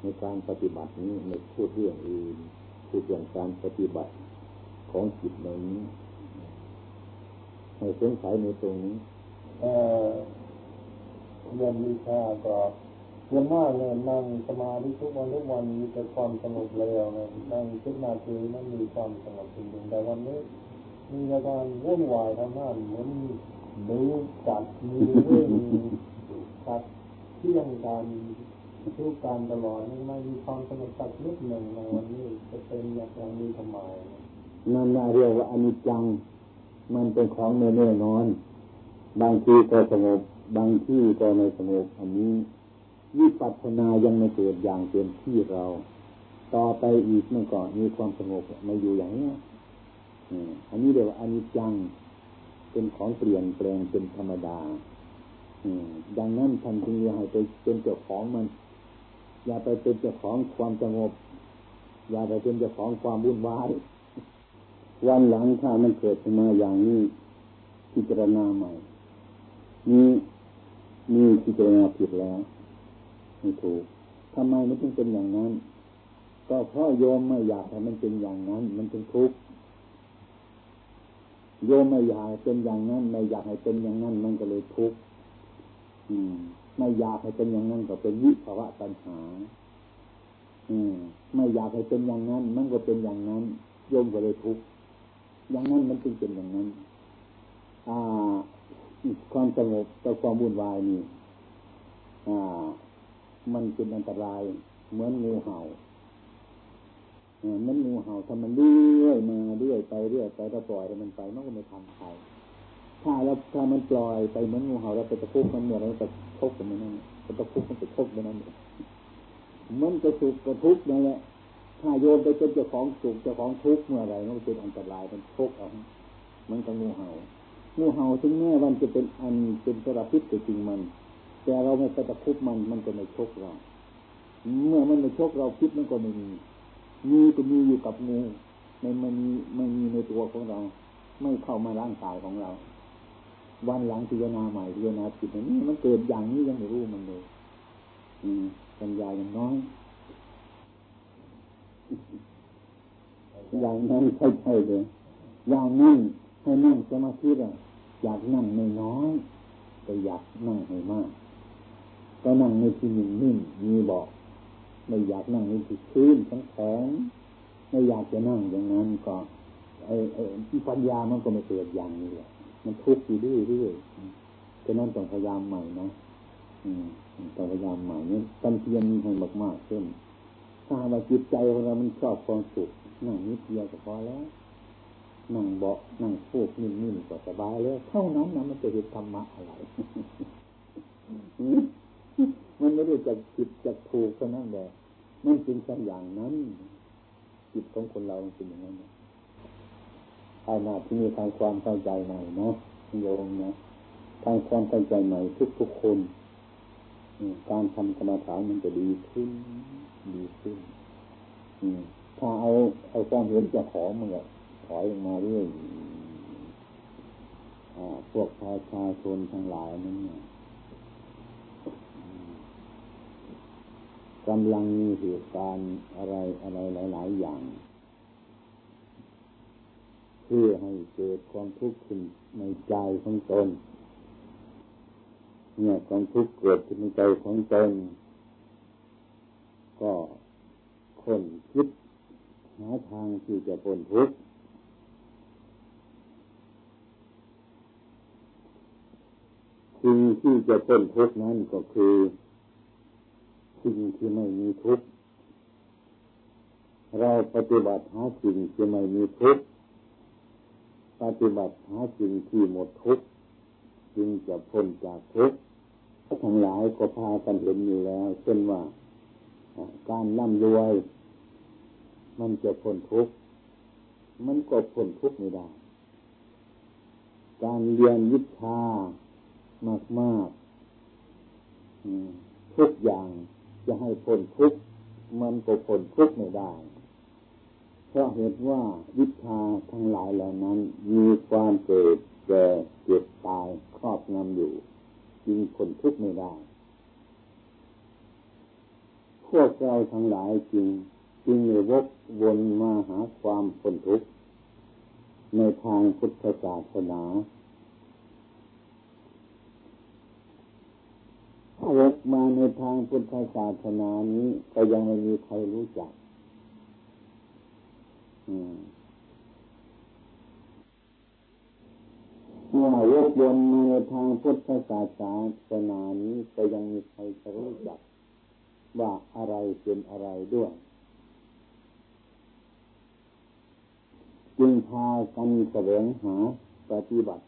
ในการปฏิบัตินี้ไม่พูดเรื่องอื่นพูดเรื่องการปฏิบัติของจิตในนี้ให้สงสัยในตรงนี้เรียนวิชาก็เยอะมากเลยนั่งสมาธิทุกวันทุกวันมีแต่ความสงบเร็วนะนั่งคิดนาทีนั้นมีความสงบจริงๆแต่วันนี้มีอาการวุ่นวายทั้งนั้นเหมือนดูจัดมีเรื่อง ตัดเที่ยงการทุกการตลอดไม่มีความสงบสักนิดหนึ่งในวันนี้จะเป็นอย่างนี้ทำไมนั่นน่าเรียกว่าอนิจจัง มันเป็นของไม่แน่นอน บางทีก็สงบบางที่ก็ไม่สงบอันนี้วิปัสสนายังไม่เกิดอย่างเต็มที่เรา ต่อไปอีกเมื่อก่อนมีความสงบมาอยู่อย่างนี้อันนี้เรียกว่าอนิจจัง เป็นของเปลี่ยนแปลงเป็นธรรมดา ดังนั้นท่านจึงอย่าให้ไปเป็นเจ้าของมัน อย่าไปเป็นเจ้าของความสงบ อย่าไปเป็นเจ้าของความวุ่นวายวันหลังถ้ามันเกิดขึ้นมาอย่างนี้พิจารณาใหม่ นี่นี่พิจารณาผิดแล้วไม่ถูกทำไมมันถึงเป็นอย่างนั้น ก็เพราะโยมไม่อยากให้มันเป็นอย่างนั้น มันเป็นทุกข์โยมไม่อยากเป็นอย่างนั้น ไม่อยากให้เป็นอย่างนั้น มันก็เลยทุกข์ ไม่อยากให้เป็นอย่างนั้นก็เป็นวิภาวะปัญหาอืมไม่อยากให้เป็นอย่างนั้น มันก็เป็นอย่างนั้นโยมก็เลยทุกข์อย่างนั้นมันจึงเป็นอย่างนั้น อ่าความสงบแต่ความวุ่นวายนี่อ่า มันเป็นอันตราย เหมือนงูเห่ามันงูเห่าทำมันเรื่อยมาเรื่อยไปเรื่อยไปถ้าปล่อยมันไปมันก็ไม่ทำใคร ถ้าเราถ้ามันปล่อยไปเหมือนงูเห่าเราไปตะคุบมันเนี่ยเราจะทกกันมันนั่นตะคุบมันจะทกมันนั่นมันจะสุกกระทุกนั่นแหละถ้าโยนไปเป็นเจ้าของสุกเจ้าของทุกเมื่อไรมันเป็นอันตรายเป็นทุกข์เอามันก็งูเห่างูเห่าถึงแม้มันจะเป็นอันเป็นสารพิษแต่จริงมัน แต่เราไม่ไปตะคุบมันมันจะไม่ชกเรา เมื่อมันไม่ชกเราพิษมันก็ไม่มีมีก็มีอยู่กับงูไม่มันมีไม่มีในตัวของเรา ไม่เข้ามาร่างกายของเรา วันหลังพิจารณาใหม่พิจารณาผิดนี่มันเกิดอย่างนี้ยังไม่รู้มันเลยปัญญาอย่างน้อยอย่างนั้นใช่ใช่เลยอย่างนั้นให้นั่งสมาธิอะอยากนั่งในน้อยแต่อยากนั่งให้มาก ก็นั่งในที่นิ่งนิ่งมีบอกไม่อยากนั่งในที่ชื้นทั้งแข็งไม่อยากจะนั่งอย่างนั้นก็ไอ้ไอ้ปัญญามันก็ไม่เกิดอย่างนี้แหละ มันทุกข์อยู่เรื่อยๆฉะนั้นต้องพยายามใหม่นะอืมต้องพยายามใหม่เนี่ยตั้งเพียรให้มากๆเช่นถ้าว่าจิตใจของเรา มันชอบความสุขนั่งนิดเดียวก็พอแล้ว นั่งเบานั่งฟูกนิ่มๆก็สบายแล้วเท่านั้นนะมันจะเห็นธรรมะอะไรมันไม่ได้จะผิดจะถูกเท่านั้นแหละมันเป็นสักอย่างนั้น จิตของคนเราเป็นอย่างนั้น ภายนาที่มีทางความเข้าใจใหม่นะโยมนะทางความเข้าใจใหม่ทุกๆคนการทำกรรมฐานมันจะดีขึ้น ดีขึ้นถ้าเอาเอาความเห็นจะขอมันก็ถอยลงมาเรื่อยพวกชายชาชนทั้งหลายนั้นเนี่ยกำลังมีเหตุการณ์อะไรอะไรหลาย ๆ อย่าง พื่อให้เกิดความทุกข์ขึ้นในใจของตนเนี่ยความทุกข์เกิดขึ้นในใจของตนก็คนคิดหาทางที่จะพ้นทุกข์สิ่งที่จะพ้นทุกข์นั้นก็คือสิ่งที่ไม่มีทุกข์เราปฏิบัติหาสิ่งที่ไม่มีทุกข์ ปฏิบัติหาสิ่งที่หมดทุกข์จึงจะพ้นจากทุกข์ทั้งหลายก็พากันเห็นอยู่แล้ว เช่นว่าการร่ำรวย มันจะพ้นทุกข์มันก็พ้นทุกข์ไม่ได้ การเรียนวิชามากๆทุกอย่างจะให้พ้นทุกข์มันก็พ้นทุกข์ไม่ได้ เพราะเหตุว่าวิชาทั้งหลายเหล่านั้น มีความเกิดแก่เจ็บตายครอบงำอยู่จึงพ้นทุกข์ไม่ได้ พวกเราทั้งหลายจึงจึงเวกวนมาหาความพ้นทุกข์ในทางพุทธศาสนาถ้าวกมาในทางพุทธศาสนานี้ก็ยังไม่มีใครรู้จัก เมื่อวกวนมาในทางพุทธศาสนานี้ก็ยังมีใครจะรู้จัก ว่าอะไรเป็นอะไรด้วย จึงพากันแสวงหาปฏิบัติ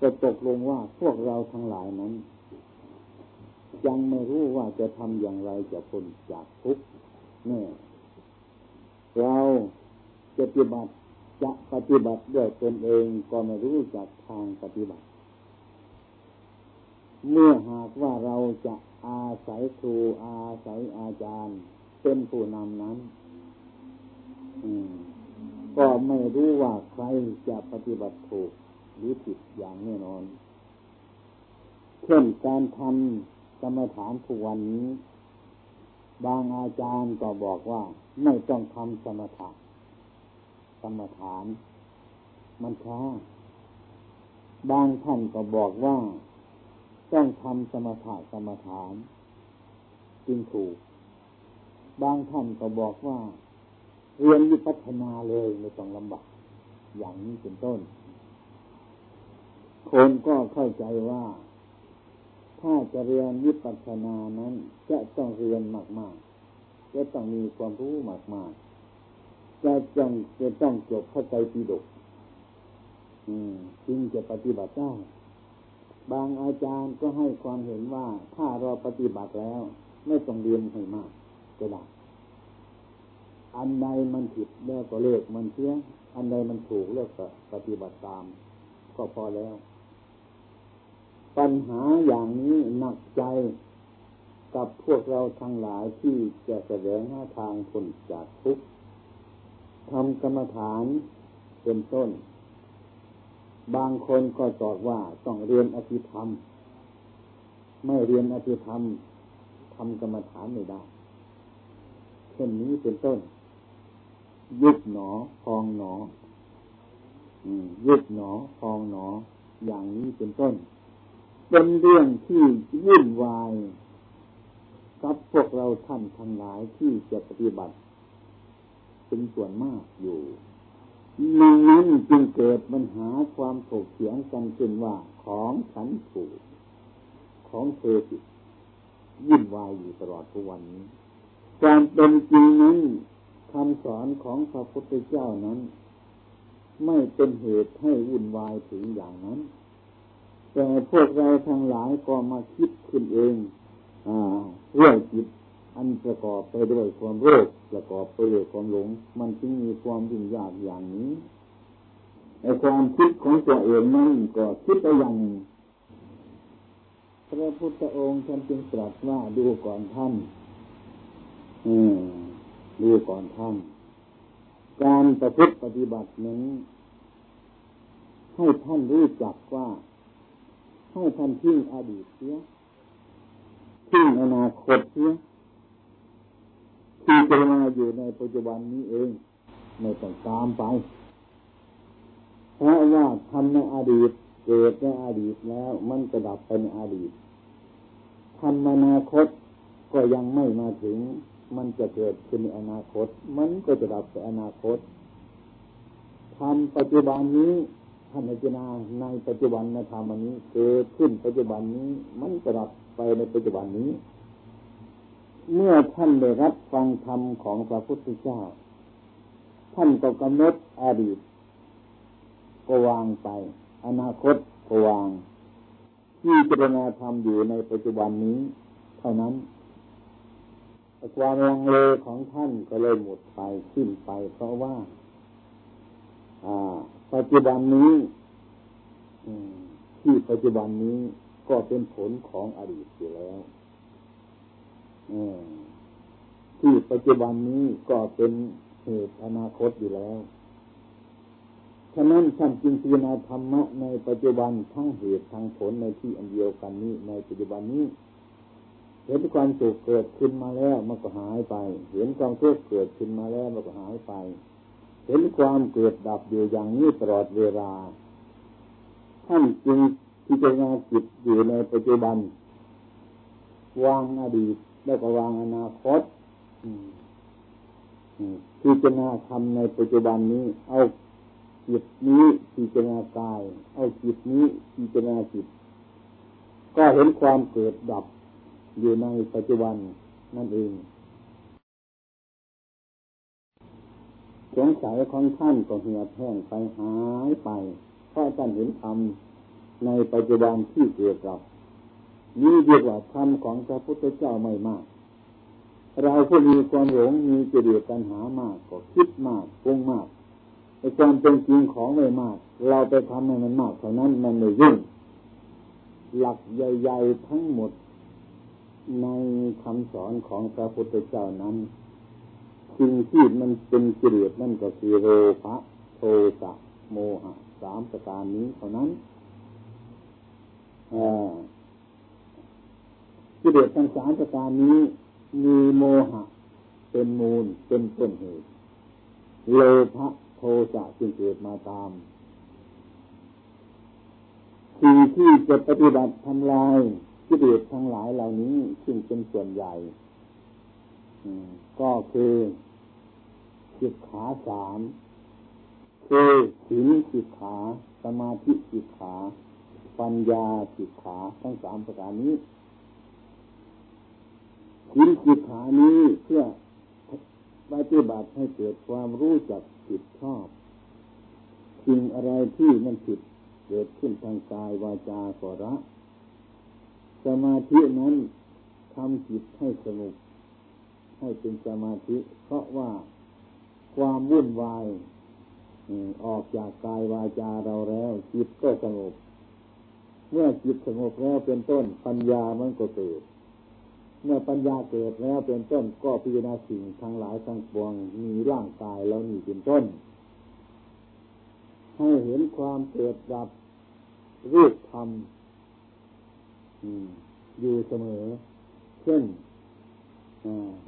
จะตกลงว่าพวกเราทั้งหลายนั้น ยังไม่รู้ว่าจะทำอย่างไรจะพ้นจากทุกข์แน่เรา ปฏิบัติจะปฏิบัติด้วยตนเองก็ไม่รู้จักทางปฏิบัติ เมื่อหากว่าเราจะอาศัยครูอาศัยอาจารย์ เป็นผู้นำนั้นก็ไม่รู้ว่าใครจะปฏิบัติถูกหรือผิดอย่างแน่นอน เช่นการทำกรรมฐานทุกวันนี้ บางอาจารย์ก็บอกว่าไม่ต้องทำสมถะ กรรมฐาน มันช้าบางท่านก็บอกว่าต้องทำสมถะกรรมฐาน จึงถูก บางท่านก็บอกว่า เรียนวิปัฒนาเลยไม่ต้องลำบากอย่างนี้เป็นต้น คนก็เข้าใจว่า ถ้าจะเรียนวิปัสสนานั้น จะต้องเรียนมาก ๆ จะต้องมีความรู้มาก ๆ จะจงจะต้องจบเข้าใจปีดกจึงจะปฏิบัติได้บางอาจารย์ก็ให้ความเห็นว่าถ้าเราปฏิบัติแล้ว ไม่ต้องเรียนให้มากก็ได้อันใดมันผิดแล้วก็เลิกมันเสียอันใดมันถูกแล้วก็ปฏิบัติตาม ก็พอแล้ว ปัญหาอย่างนี้หนักใจกับพวกเราทั้งหลายที่จะแสดงหาทางพ้นจากทุกข์ ทำกรรมฐานเป็นต้น บางคนก็ตอบว่าต้องเรียนอภิธรรม ไม่เรียนอภิธรรมทำกรรมฐานไม่ได้เช่นนี้เป็นต้น ยุบหนอพองหนอยุบหนอพองหนอ อย่างนี้เป็นต้น เป็นเรื่องที่วุ่นวายกับพวกเราท่านทั้งหลายที่จะปฏิบัติ เป็นส่วนมากอยู่นั้นจึงเกิดปัญหาความถกเถียงกันขึ้นว่าของฉันถูก ของเธอผิดยิ่งวายอยู่ตลอดทุกวันนี้การเป็นจริงนั้นคำสอนของพระพุทธเจ้านั้น ไม่เป็นเหตุให้วุ่นวายถึงอย่างนั้น แต่พวกเราทั้งหลายก็มาคิดขึ้นเองเรื่องจิต อันประกอบไปด้วยความโลภประกอบไปด้วยความหลง มันจึงมีความยุ่งยากอย่างนี้ไอ้ความคิดของตัวเองนั้นก็คิดไปอย่างพระพุทธองค์ท่านจึงตรัสว่าดูก่อนท่านอืมดูก่อนท่าน การประพฤติปฏิบัตินั้นให้ท่านรู้จักว่า ให้ท่านทิ้งอดีตเสียทิ้งอนาคตเสีย ที่จะมาอยู่ในปัจจุบันนี้เอง ไม่ต้องตามไป เพราะว่าทำในอดีต เกิดในอดีตแล้ว มันจะดับไปในอดีตทำอนาคตก็ยังไม่มาถึง มันจะเกิดขึ้นในอนาคต มันก็จะดับไปอนาคตทำปัจจุบันนี้ท่านอาจารย์ในปัจจุบันในธรรมนี้ เกิดขึ้นปัจจุบันนี้ มันจะดับไปในปัจจุบันนี้ เมื่อท่านได้รับฟังธรรมของพระพุทธเจ้า ท่านก็กำหนดอดีต ก็วางไป อนาคตก็วางที่เจรณาธรรมอยู่ในปัจจุบันนี้ เท่านั้นความลังเลของท่านก็เลยหมดไปสิ้นไป เพราะว่าปัจจุบันนี้ที่ปัจจุบันนี้ก็เป็นผลของอดีตอยู่แล้ว ที่ปัจจุบันนี้ก็เป็นเหตุอนาคตอยู่แล้ว ฉะนั้นท่านจึงพิจารณาธรรมะในปัจจุบันทั้งเหตุทั้งผลในที่อันเดียวกันนี้ในปัจจุบันนี้ เห็นความสุขเกิดขึ้นมาแล้วมันก็หายไป เห็นความทุกข์เกิดขึ้นมาแล้วมันก็หายไป เห็นความเกิดดับอยู่อย่างนี้ตลอดเวลา ท่านจึงพิจารณาจิตอยู่ในปัจจุบันวางอดีต แล้วก็วางอนาคตพิจารณาทำในปัจจุบันนี้ เอาจิตนี้พิจารณากาย เอาจิตนี้พิจารณาจิต ก็เห็นความเกิดดับอยู่ในปัจจุบันนั่นเอง สงสัยของท่านก็เหี่ยแห้งไปหายไปเพราะท่านเห็นธรรมในปัจจุบันที่เกิดดับ นี่เรียกว่าธรรมของพระพุทธเจ้าไม่มาก เราผู้มีความหลงมีเจดีย์ปัญหามากก็คิดมากปรุงมากไอ้ความเป็นจริงของไม่มาก เราไปทำให้มันมากเท่านั้นมันไม่ยุ่งหลักใหญ่ ๆ ทั้งหมดในคำสอนของพระพุทธเจ้านั้นสิ่งที่มันเป็นกิเลสนั่นก็คือโลภะโทสะโมหะสามประการนี้เท่านั้น กิเลสทั้งสามประการนี้ มีโมหะ เป็นมูลเป็นต้นเหตุโลภะโทสะจึงเกิดมาตามสิ่งที่จะปฏิบัติทำลายกิเลสทั้งหลายเหล่านี้ซึ่งเป็นส่วนใหญ่ก็คือจิตขาสามคือศีลจิตขาสมาธิจิตขา ปัญญาจิตขาทั้งสามประการนี้ ศีลจิตขานี้เพื่อปฏิบัติให้เกิดความรู้จักผิดชอบสิ่งอะไรที่มันผิดเกิดขึ้นทางกายวาจาก็ระสมาธินั้นทำจิตให้สงบให้เป็นสมาธิ เพราะว่าความวุ่นวายออกจากกายวาจาเราแล้ว จิตก็สงบ เมื่อจิตสงบแล้วเป็นต้นปัญญามันก็เกิด เมื่อปัญญาเกิดแล้วเป็นต้นก็พิจารณาสิ่งทั้งหลายทั้งปวงมีร่างกายแล้วนี่เป็นต้น ให้เห็นความเกิดดับรูปธรรมอยู่เสมอ เช่น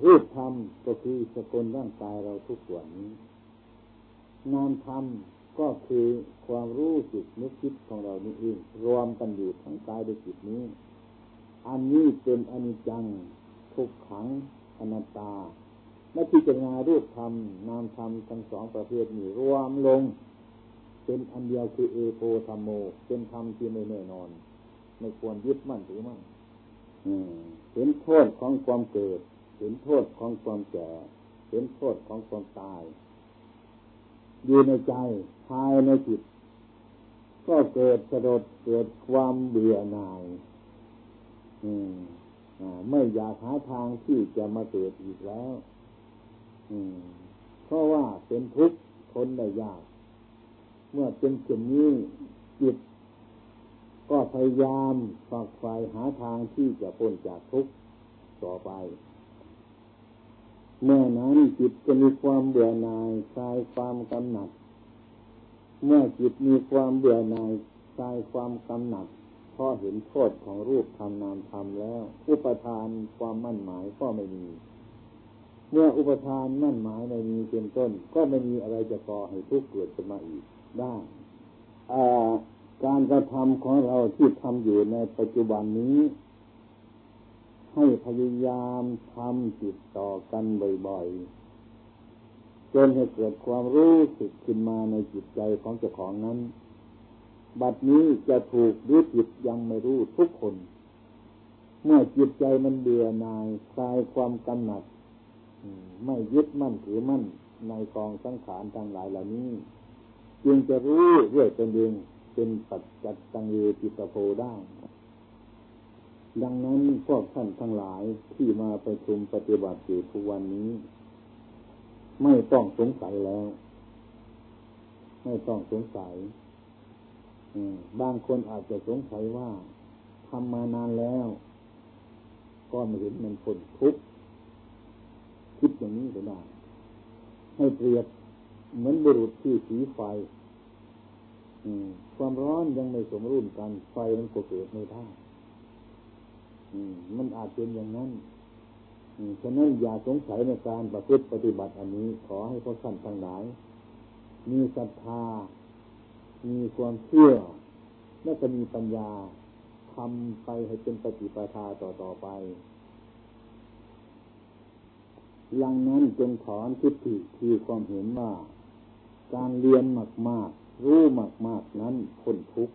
รูปธรรมก็คือสกลร่างกายเราทุกส่วนนี้ นามธรรมก็คือความรู้สึกนึกคิดของเรานี่เองรวมกันอยู่ทั้งกายด้วยจิตนี้ อันนี้เป็นอนิจจังทุกขังอนัตตาและพิจารณารูปธรรมนามธรรมทั้งสองประเภทนี้รวมลง เป็นอันเดียวคือเอโกธรรมโม เป็นธรรมที่ไม่แน่นอน ไม่ควรยึดมั่นถือมั่นเห็นโทษของความเกิด เห็นโทษของความแก่ เห็นโทษของความตาย อยู่ในใจภายในจิต ก็เกิดสะดดเกิดความเบื่อหน่าย ไม่อยากหาทางที่จะมาเกิดอีกแล้วเพราะว่าเป็นทุกข์ทนได้ยาก เมื่อเป็นเช่นนี้จิตก็พยายามฝักใฝ่หาทางที่จะพ้นจากทุกข์ต่อไป เมื่อนั้นจิตจะมีความเบื่อหน่ายคลายความกำหนัด เมื่อจิตมีความเบื่อหน่ายคลายความกำหนัด เพราะเห็นโทษของรูปธรรมนามธรรมแล้ว อุปทานความมั่นหมายก็ไม่มี เมื่ออุปทานมั่นหมายไม่มีเป็นต้น ก็ไม่มีอะไรจะก่อให้ทุกข์เกิดขึ้นมาอีกได้การกระทำของเราที่ทำอยู่ในปัจจุบันนี้ ให้พยายามทำติดต่อกันบ่อยๆจนให้เกิดความรู้สึกขึ้นมาในจิตใจของเจ้าของนั้น บัดนี้จะถูกหรือผิดยังไม่รู้ทุกคน เมื่อจิตใจมันเบื่อหน่ายคลายความกำหนัดไม่ยึดมั่นถือมั่นในกองสังขารทั้งหลายเหล่านี้ จึงจะรู้เรื่อยเป็นเองเป็นปัจจัตตังเยติตโพได้ดังนั้นพวกท่านทั้งหลายที่มาประชุมปฏิบัติอยู่ทุกวันนี้ ไม่ต้องสงสัยแล้ว ไม่ต้องสงสัย บางคนอาจจะสงสัยว่าทำมานานแล้ว ก็ไม่เห็นมันผลทุกข์คิดอย่างนี้ก็ได้ ให้เปรียบเหมือนบุรุษที่สีไฟความร้อนยังไม่สมรุ่นกันไฟมันก็เกิดไม่ได้มันอาจเป็นอย่างนั้นฉะนั้นอย่าสงสัยในการประพฤติปฏิบัติอันนี้ ขอให้พวกท่านทั้งหลาย มีศรัทธา มีความเชื่อ และจะมีปัญญาทำไปให้เป็นปฏิปทาต่อต่อไปหลังนั้นจงถอนทิฏฐิคือความเห็นว่า การเรียนมาก ๆ รู้มาก ๆ นั้นพ้นทุกข์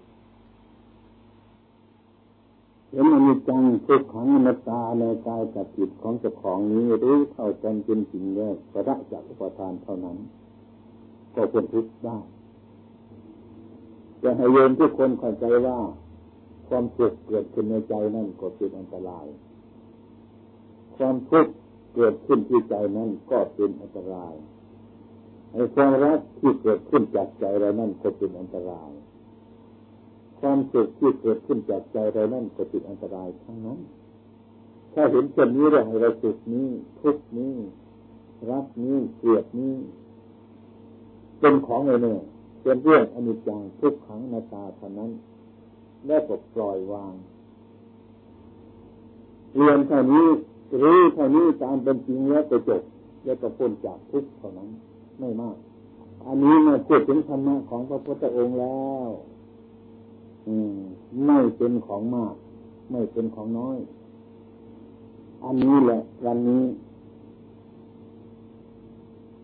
เห็นอนิจจังทุกขังอนัตตาในกายกับจิตของเจ้าของนี้รู้เท่ากันเป็นจริงแล้วกระดจากอุปทานเท่านั้น ก็เป็นทุกข์ได้ จะให้โยมทุกคนเข้าใจว่า ความสุขเกิดขึ้นในใจนั่นก็เป็นอันตราย ความทุกข์เกิดขึ้นที่ใจนั่นก็เป็นอันตรายไอ้ความรักที่เกิดขึ้นจากใจเรานั่นก็เป็นอันตราย ความสุขที่เกิดขึ้นจากใจเรานั่นก็ติดอันตรายทั้งนั้น ถ้าเห็นเช่นนี้เราให้เราสุขนี้ทุกนี้ รักนี้เกลียดนี้เป็นของอะไรเนี่ย เป็นเรื่องอนิจจังทุกขังนาตาเท่านั้น และก็ปล่อยวางเรียนเท่านี้รู้เท่านี้ตามเป็นจริงแล้วก็จบแล้วก็พ้นจากทุกเท่านั้น ไม่มาก อันนี้มาพูดถึงธรรมะของพระพุทธองค์แล้ว อืม ไม่เป็นของมาก ไม่เป็นของน้อย อันนี้แหละวันนี้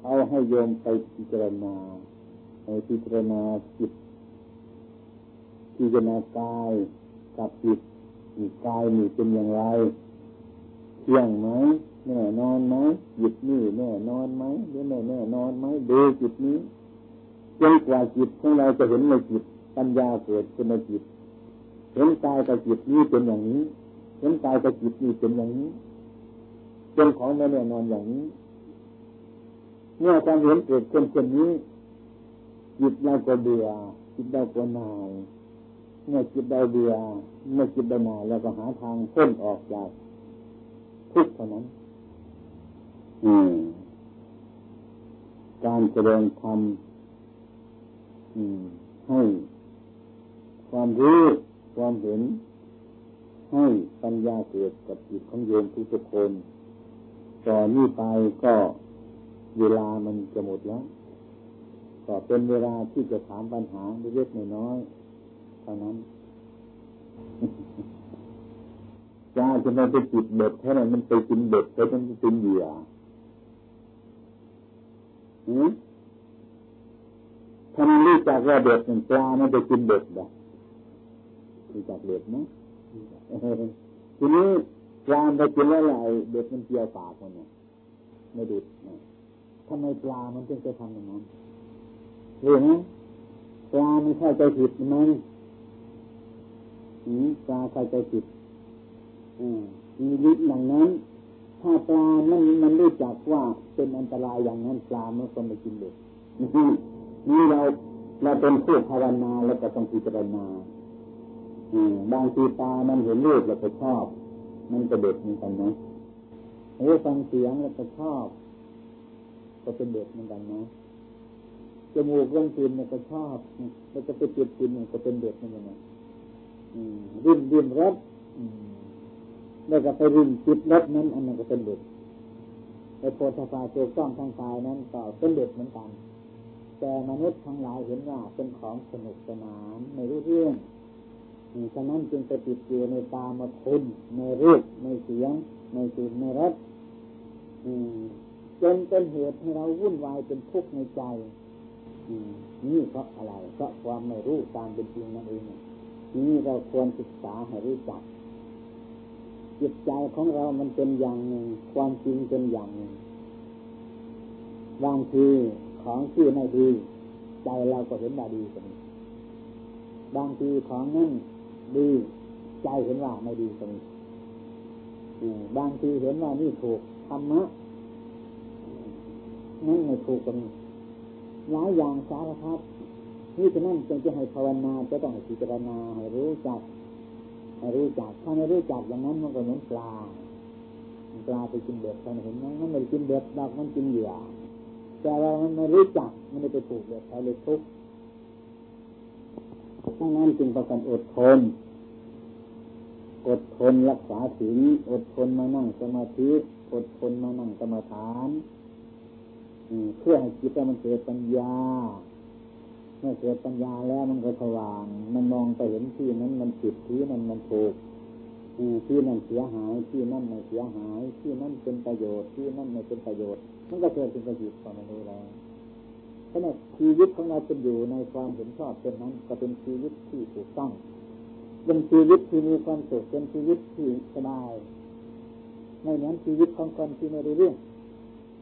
เอาให้โยมไปพิจารณา ไปพิจารณาจิตพิจารณากายกับจิตกายนี่เป็นอย่างไรเที่ยงไหมแน่นอนไหมจิตนี่แน่นอนไหมหรือไม่แน่นอนไหมดูจิตนี้จนกว่าจิตของเราจะเห็นในจิตปัญญาเกิดขึ้นในจิตเห็นกายกับจิตนี้เป็นอย่างนี้เห็นกายกับจิตนี้เป็นอย่างนี้เป็นของไม่แน่นอนอย่างนี้เมื่อความเห็นเกิดขึ้นเช่นนี้ จิตเราก็เบื่อจิตเราก็นายเมื่อจิตเราเบื่อเมื่อจิตเรานายเราก็หาทางพ้นออกจากทุกข์เท่านั้น อืม การแสดงธรรมให้ความรู้ความเห็น ให้ปัญญาเกิดกับจิตของโยมทุกคนต่อนนี้ไปก็เวลามันจะหมดแล้ว ก็เป็นเวลาที่จะถามปัญหาเล็กๆน้อยๆเท่านั้นจ้าจะไม่ไปจิตเบ็ดแค่นั้นมันไปกินเบ็ดไปมันไปกินเหยื่อหืมถ้ามันรู้จักว่าเบ็ดเป็นปลามันไปกินเบ็ดแบบรู้จักเบ็ดไหมทีนี้ปลาไปกินแล้วไรเบ็ดมันเกี่ยวปากคนเนี่ยไม่ดุดนะทำไมปลามันจึงจะทำอย่างนั้น เห็นไหมปลามันเข้าใจผิดมันปลาเข้าใจผิดมีฤทธิ์อย่างนั้น ถ้าปลามันมันรู้จักว่าเป็นอันตรายอย่างนั้นปลามันก็ไม่กินเลยนี่เราเราเป็นผู้ภาวนาแล้วก็ต้องพิจารณาบางทีตามันเห็นรูปแล้วก็ชอบ มันก็เด็ดเหมือนกันนะเฮ้ฟังเสียงแล้วก็ชอบ ก็เป็นเด็ดเหมือนกันนะ จมูกเรื่องกินมันก็ชอบแล้วก็ไปจิดกลิ่นมันก็เป็นเด็ดเหมือนกันนะริมริมรสแล้วก็ไปริมจิตรสนั้น อันนั้นก็เป็นเด็ดไอโพธาภาตัวกล้องทางกายนั้นก็เป็นเด็ดเหมือนกัน แต่มนุษย์ทั้งหลายเห็นว่าเป็นของสนุกสนานไม่รู้เรื่องฉะนั้นจึงไปติดอยู่ในตามาทุนในรูปในเสียง ในสิ่งในรสจนเป็นเหตุให้เราวุ่นวายเป็นทุกข์ในใจ นี่เพราะอะไรเพราะความไม่รู้ตามเป็นจริงนั่นเองนี่เราควรศึกษาให้รู้จักจิตใจของเรามันเป็นอย่างหนึ่ง ความจริงเป็นอย่างหนึ่งบางทีของที่ไม่ดีใจเราก็เห็นว่าดีกันบางทีของนั้นดีใจเห็นว่าไม่ดีกันบางทีเห็นว่านี่ถูกธรรมะนั่นไม่ถูกกัน หลายอย่างสารพัดนี่ฉะนั้นจึงจะให้ภาวนาจะต้องให้พิจารณาให้รู้จักให้รู้จักถ้าไม่รู้จักอย่างนั้นมันก็เหมือนปลาปลาไปกินเบ็ดท่านเห็นไหมมันไม่กินเบ็ดดอกมันกินเหยื่อแต่เรามันไม่รู้จักมันไม่ไปถูกเด็ดเขาเลยทุกข์ดังนั้นจึงประกันอดทนอดทนรักษาศีลอดทนมานั่งสมาธิอดทนมานั่งสมาาน เพื่อให้จิตมันเกิดปัญญา เมื่อเกิดปัญญาแล้วมันก็สว่าง มันมองไปเห็นที่นั้นมันผิดที่นั้นมันถูกที่นั่นเสียหายที่นั่นไม่เสียหาย ที่นั่นเป็นประโยชน์ที่นั่นไม่เป็นประโยชน์ มันก็เกิดเป็นประโยชน์ความรู้แล้วขณะชีวิตของเราเป็นอยู่ในความเห็นชอบเป็นนั้น ก็เป็นชีวิตที่ถูกต้องเป็นชีวิตที่มีความสุขเป็นชีวิตที่สบายไม่เหมือนชีวิตของคนที่ไม่ได้เรื่อง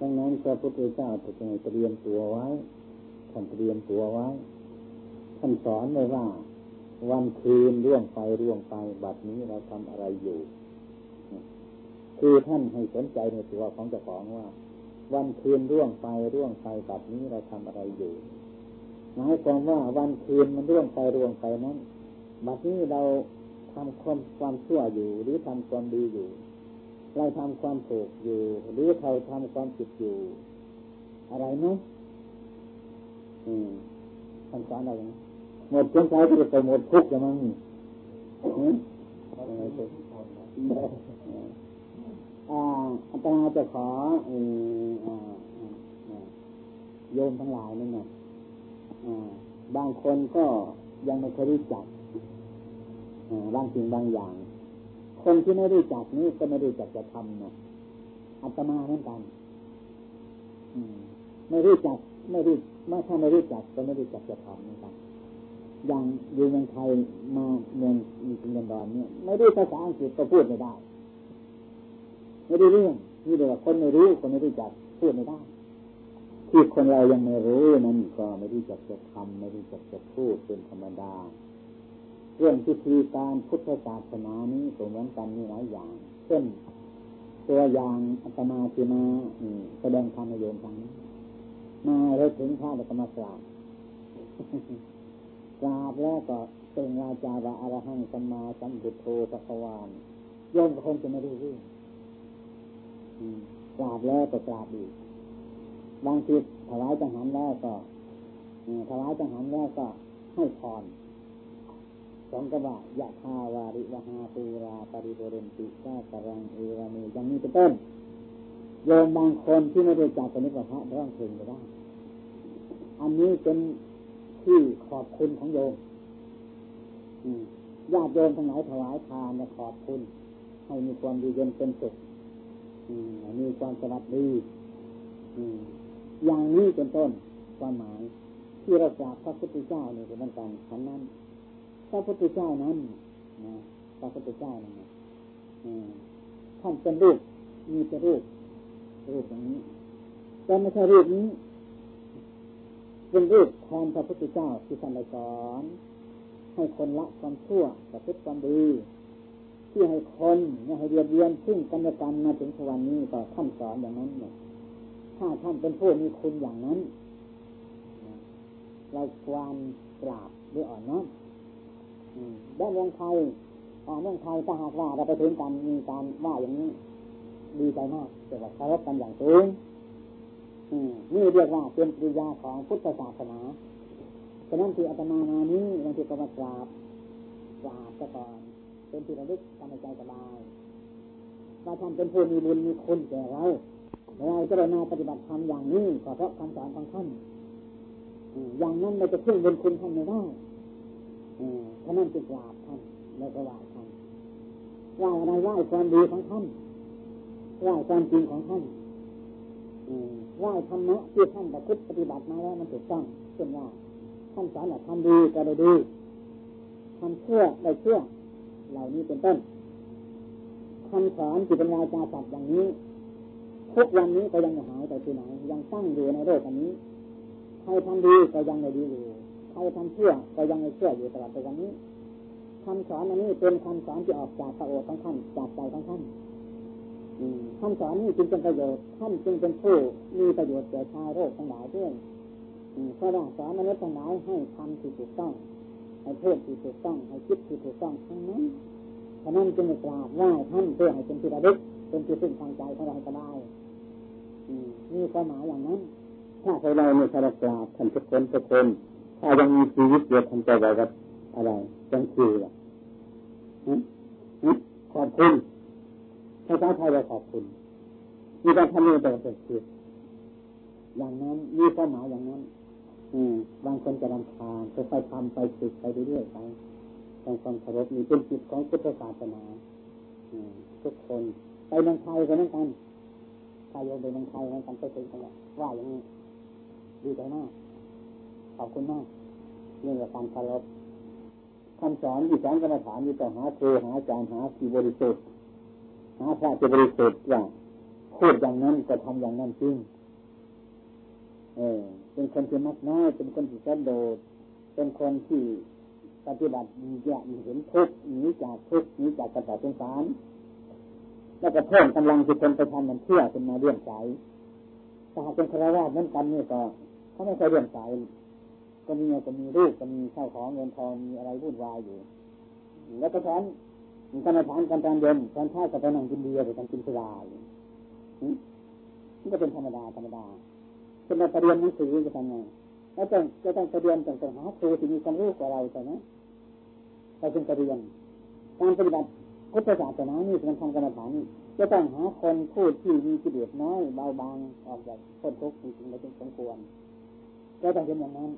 ดังนั้นพระพุทธเจ้าจะเตรียมตัวไว้ท่านเตรียมตัวไว้ท่านสอนไว้ว่า วันคืนร่วงไปร่วงไปบัดนี้เราทำอะไรอยู่ คือท่านให้สนใจในตัวของเจ้าของว่า วันคืนร่วงไปร่วงไปบัดนี้เราทำอะไรอยู่หมายความว่าวันคืนมันร่วงไปร่วงไปนั้นบัดนี้เราทำความความชั่วอยู่หรือทำความดีอยู่ เราทำความถูกอยู่ หรือเราทำความผิดอยู่ อะไรเนาะอืมท่านสอนอะไรหมดสงสัยก็จะไปหมดทุกข์อย่างนั้นอาตมาจะขอโยมทั้งหลายนี่นะบางคนก็ยังไม่เคยรู้จักบางสิ่งบางอย่าง คนที่ไม่รู้จักนี้ก็ไม่รู้จักจะทำนะอาตมาเหมือนกันไม่รู้จักไม่รู้ไม่ถ้าไม่รู้จักก็ไม่รู้จักจะทำเหมือนกันอย่างอยู่เมืองไทยมาเมืองมีเงินดอนเนี่ย ไม่ได้ภาษาอังกฤษก็พูดไม่ได้ ไม่ได้เรื่องนี่เดี๋ยวคนไม่รู้คนไม่รู้จักพูดไม่ได้ที่คนเรายังไม่รู้นั้นก็ไม่รู้จักจะทำไม่รู้จักจะพูดเป็นธรรมดา เรื่องพิธีการพุทธศาสนานี้ก็เหมือนกันมีหลายอย่าง เช่น ตัวอย่างอาตมาที่มาแสดงธรรมโยมทางนี้มาเราถึงพระแล้วก็มากราบกราบแล้วก็เป็นราจาวะอรหังสัมมาสัมพุทโธสัพวานโยมก็คงจะไม่รู้เรื่องกราบแล้วก็กราบอีกบางทีถวายจังหันแล้วก็ถวายจังหันแล้วก็ให้พร สองกว่ายะทาวาริวหาปูราปริโภเรนติกากรังเอรามียังมีเป็นต้นโยมบางคนที่ไม่ได้จักกันนี้ก็พระร้องเพลงก็ได้ อันนี้เป็นที่ขอบคุณของโยมญาติโยมทั้งหลายถวายทานและขอบคุณ ให้มีความดีเย็นเป็นสุขมีความสวัสดีอย่างนี้เป็นต้นความหมาย ที่เรากราบพระพุทธเจ้าเนี่ยเป็นการขันนั้น พระพุทธเจ้านั้นนะพระพุทธเจ้านั้นท่านเป็นรูปมีแต่รูปรูปอย่างนี้แต่ไม่ใช่รูปนี้ เป็นรูปแทนพระพุทธเจ้าที่ท่านได้สอนให้คนละความชั่วประพฤติความดีที่ให้คนเนี่ยให้เรียนเรียนซึ่งกันและกันมาถึงสวรรค์นี้ก็ท่านสอนอย่างนั้นเนี่ยถ้าท่านเป็นผู้มีคุณอย่างนั้น เราควรกราบด้วยอ่อนน้อม ด้านเมืองไทยเมืองไทยถ้าหากว่าเราไปถึงกันมีการว่าอย่างนี้ ดีใจมากแต่ว่าเคารพกันอย่างสูงนี่เรียกว่าเป็นปริยาของพุทธศาสนาฉะนั้นที่อาตมามานี้บางทีก็มากราบกราบซะก่อนเป็นที่ระลึกทำใจสบายว่าท่านเป็นผู้มีบุญมีคุณแก่เราเราจะได้มาปฏิบัติธรรมอย่างนี้ก็เพราะคำสอนของท่านอย่างนั้นเราจะพึ่งบุญคุณท่านไม่ได้ ฉะนั้นจึงกราบท่านแล้วก็ไหว้ท่านไหว้อะไรไหว้ความดีของท่านไหว้ความจริงของท่านไหว้ธรรมะที่ท่านประพฤติปฏิบัติมาแล้วมันถูกต้องเช่นว่าท่านสอนว่าทำดีก็ได้ดีทำเชื่อได้เชื่อเหล่านี้เป็นต้นคำสอนจิตปัญญาจาสัตว์อย่างนี้ทุกวันนี้ก็ยังไม่หายไปที่ไหนยังตั้งอยู่ในโลกอันนี้ใครทำดีก็ยังไม่ดีอยู่ ใครทำเชื่อก็ยังเชื่ออยู่ตลอดไปวันนี้คำสอนอันนี้เป็นคำสอนที่ออกจากพระโอษฐ์ของท่านจากใจของท่านคำสอนนี้จึงเป็นประโยชน์ท่านจึงเป็นผู้มีประโยชน์แก่ชาวโลกทั้งหลายด้วยเพราะว่าสอนมนุษย์ทั้งหลายให้ทำที่ถูกต้องให้เทศที่ถูกต้องให้คิดที่ถูกต้องทั้งนั้นฉะนั้นจึงกราบไหว้ท่านเพื่อให้เป็นที่ระลึกเป็นที่พึ่งทางใจของเราสบายมีความหมายอย่างนั้น ถ้าเราเนี่ยถ้าเรากราบท่านทุกคนทุกคน ถ้ายังมีชีวิตอยู่ท่านจะบอกว่าอะไรจังคืออะขอบคุณภาษาไทยเราขอบคุณ มีการทำนี้แต่เป็นคืออย่างนั้นมีความหมายอย่างนั้น อืบางคนจะรำคาญจะไปทำไปฝึกไปเรื่อยๆไปต้องความเคารพนี่เป็นจิตของพุทธศาสนาทุกคนไปเมืองไทยก็เหมือนกันถ้าโยมไปเมืองไทยเหมือนกันไปถึงกันว่าอย่างนี้ดีใจมาก อบคุณมากเรื่องการเคารพคำสอนที่สอนกรรมฐานมีต้อหาครูหาอาจารย์หาที่บริสุทธิ์หาพระที่บริสุทธิ์อย่างพูดอย่างนั้นก็ทำอย่างนั้นจริงเออเป็นคนที่มักน้อย เป็นคนที่สันโดษเป็นคนที่ปฏิบัติมีแยกเห็นทุกข์หนีจากทุกข์หนีจากกระแสสงสารแล้วก็เพิ่มกำลังที่คนไปทำมันเชื่อเป็นมาเรื่องใจถ้ากเป็นคารวะนั้นกันนี่ก็เขาไม่เคยเรื่องใจ ก็มีก็มีรูปก็มีข้าวของเงินทองมีอะไรวุ่นวายอยู่ แล้วก็แทนมีกรรมฐานการตอนเย็นตอนเช้าก็ไปนั่งกินเบียร์หรือการกินสุราอยู่นี่ก็เป็นธรรมดาธรรมดาจะมาเรียนหนังสือจะทำไงแล้วจะจะต้องเรียนต้องหาครูที่มีความรู้กว่าเราใช่ไหมเราจึงเรียนการปฏิบัติพุทธศาสนานี่เป็นทางกรรมฐานจะต้องหาคนพูดที่มีกิเลสน้อยเบาบางออกจากพ้นทุกข์จริงๆไม่เป็นสมควรก็ต้องเป็นอย่างนั้น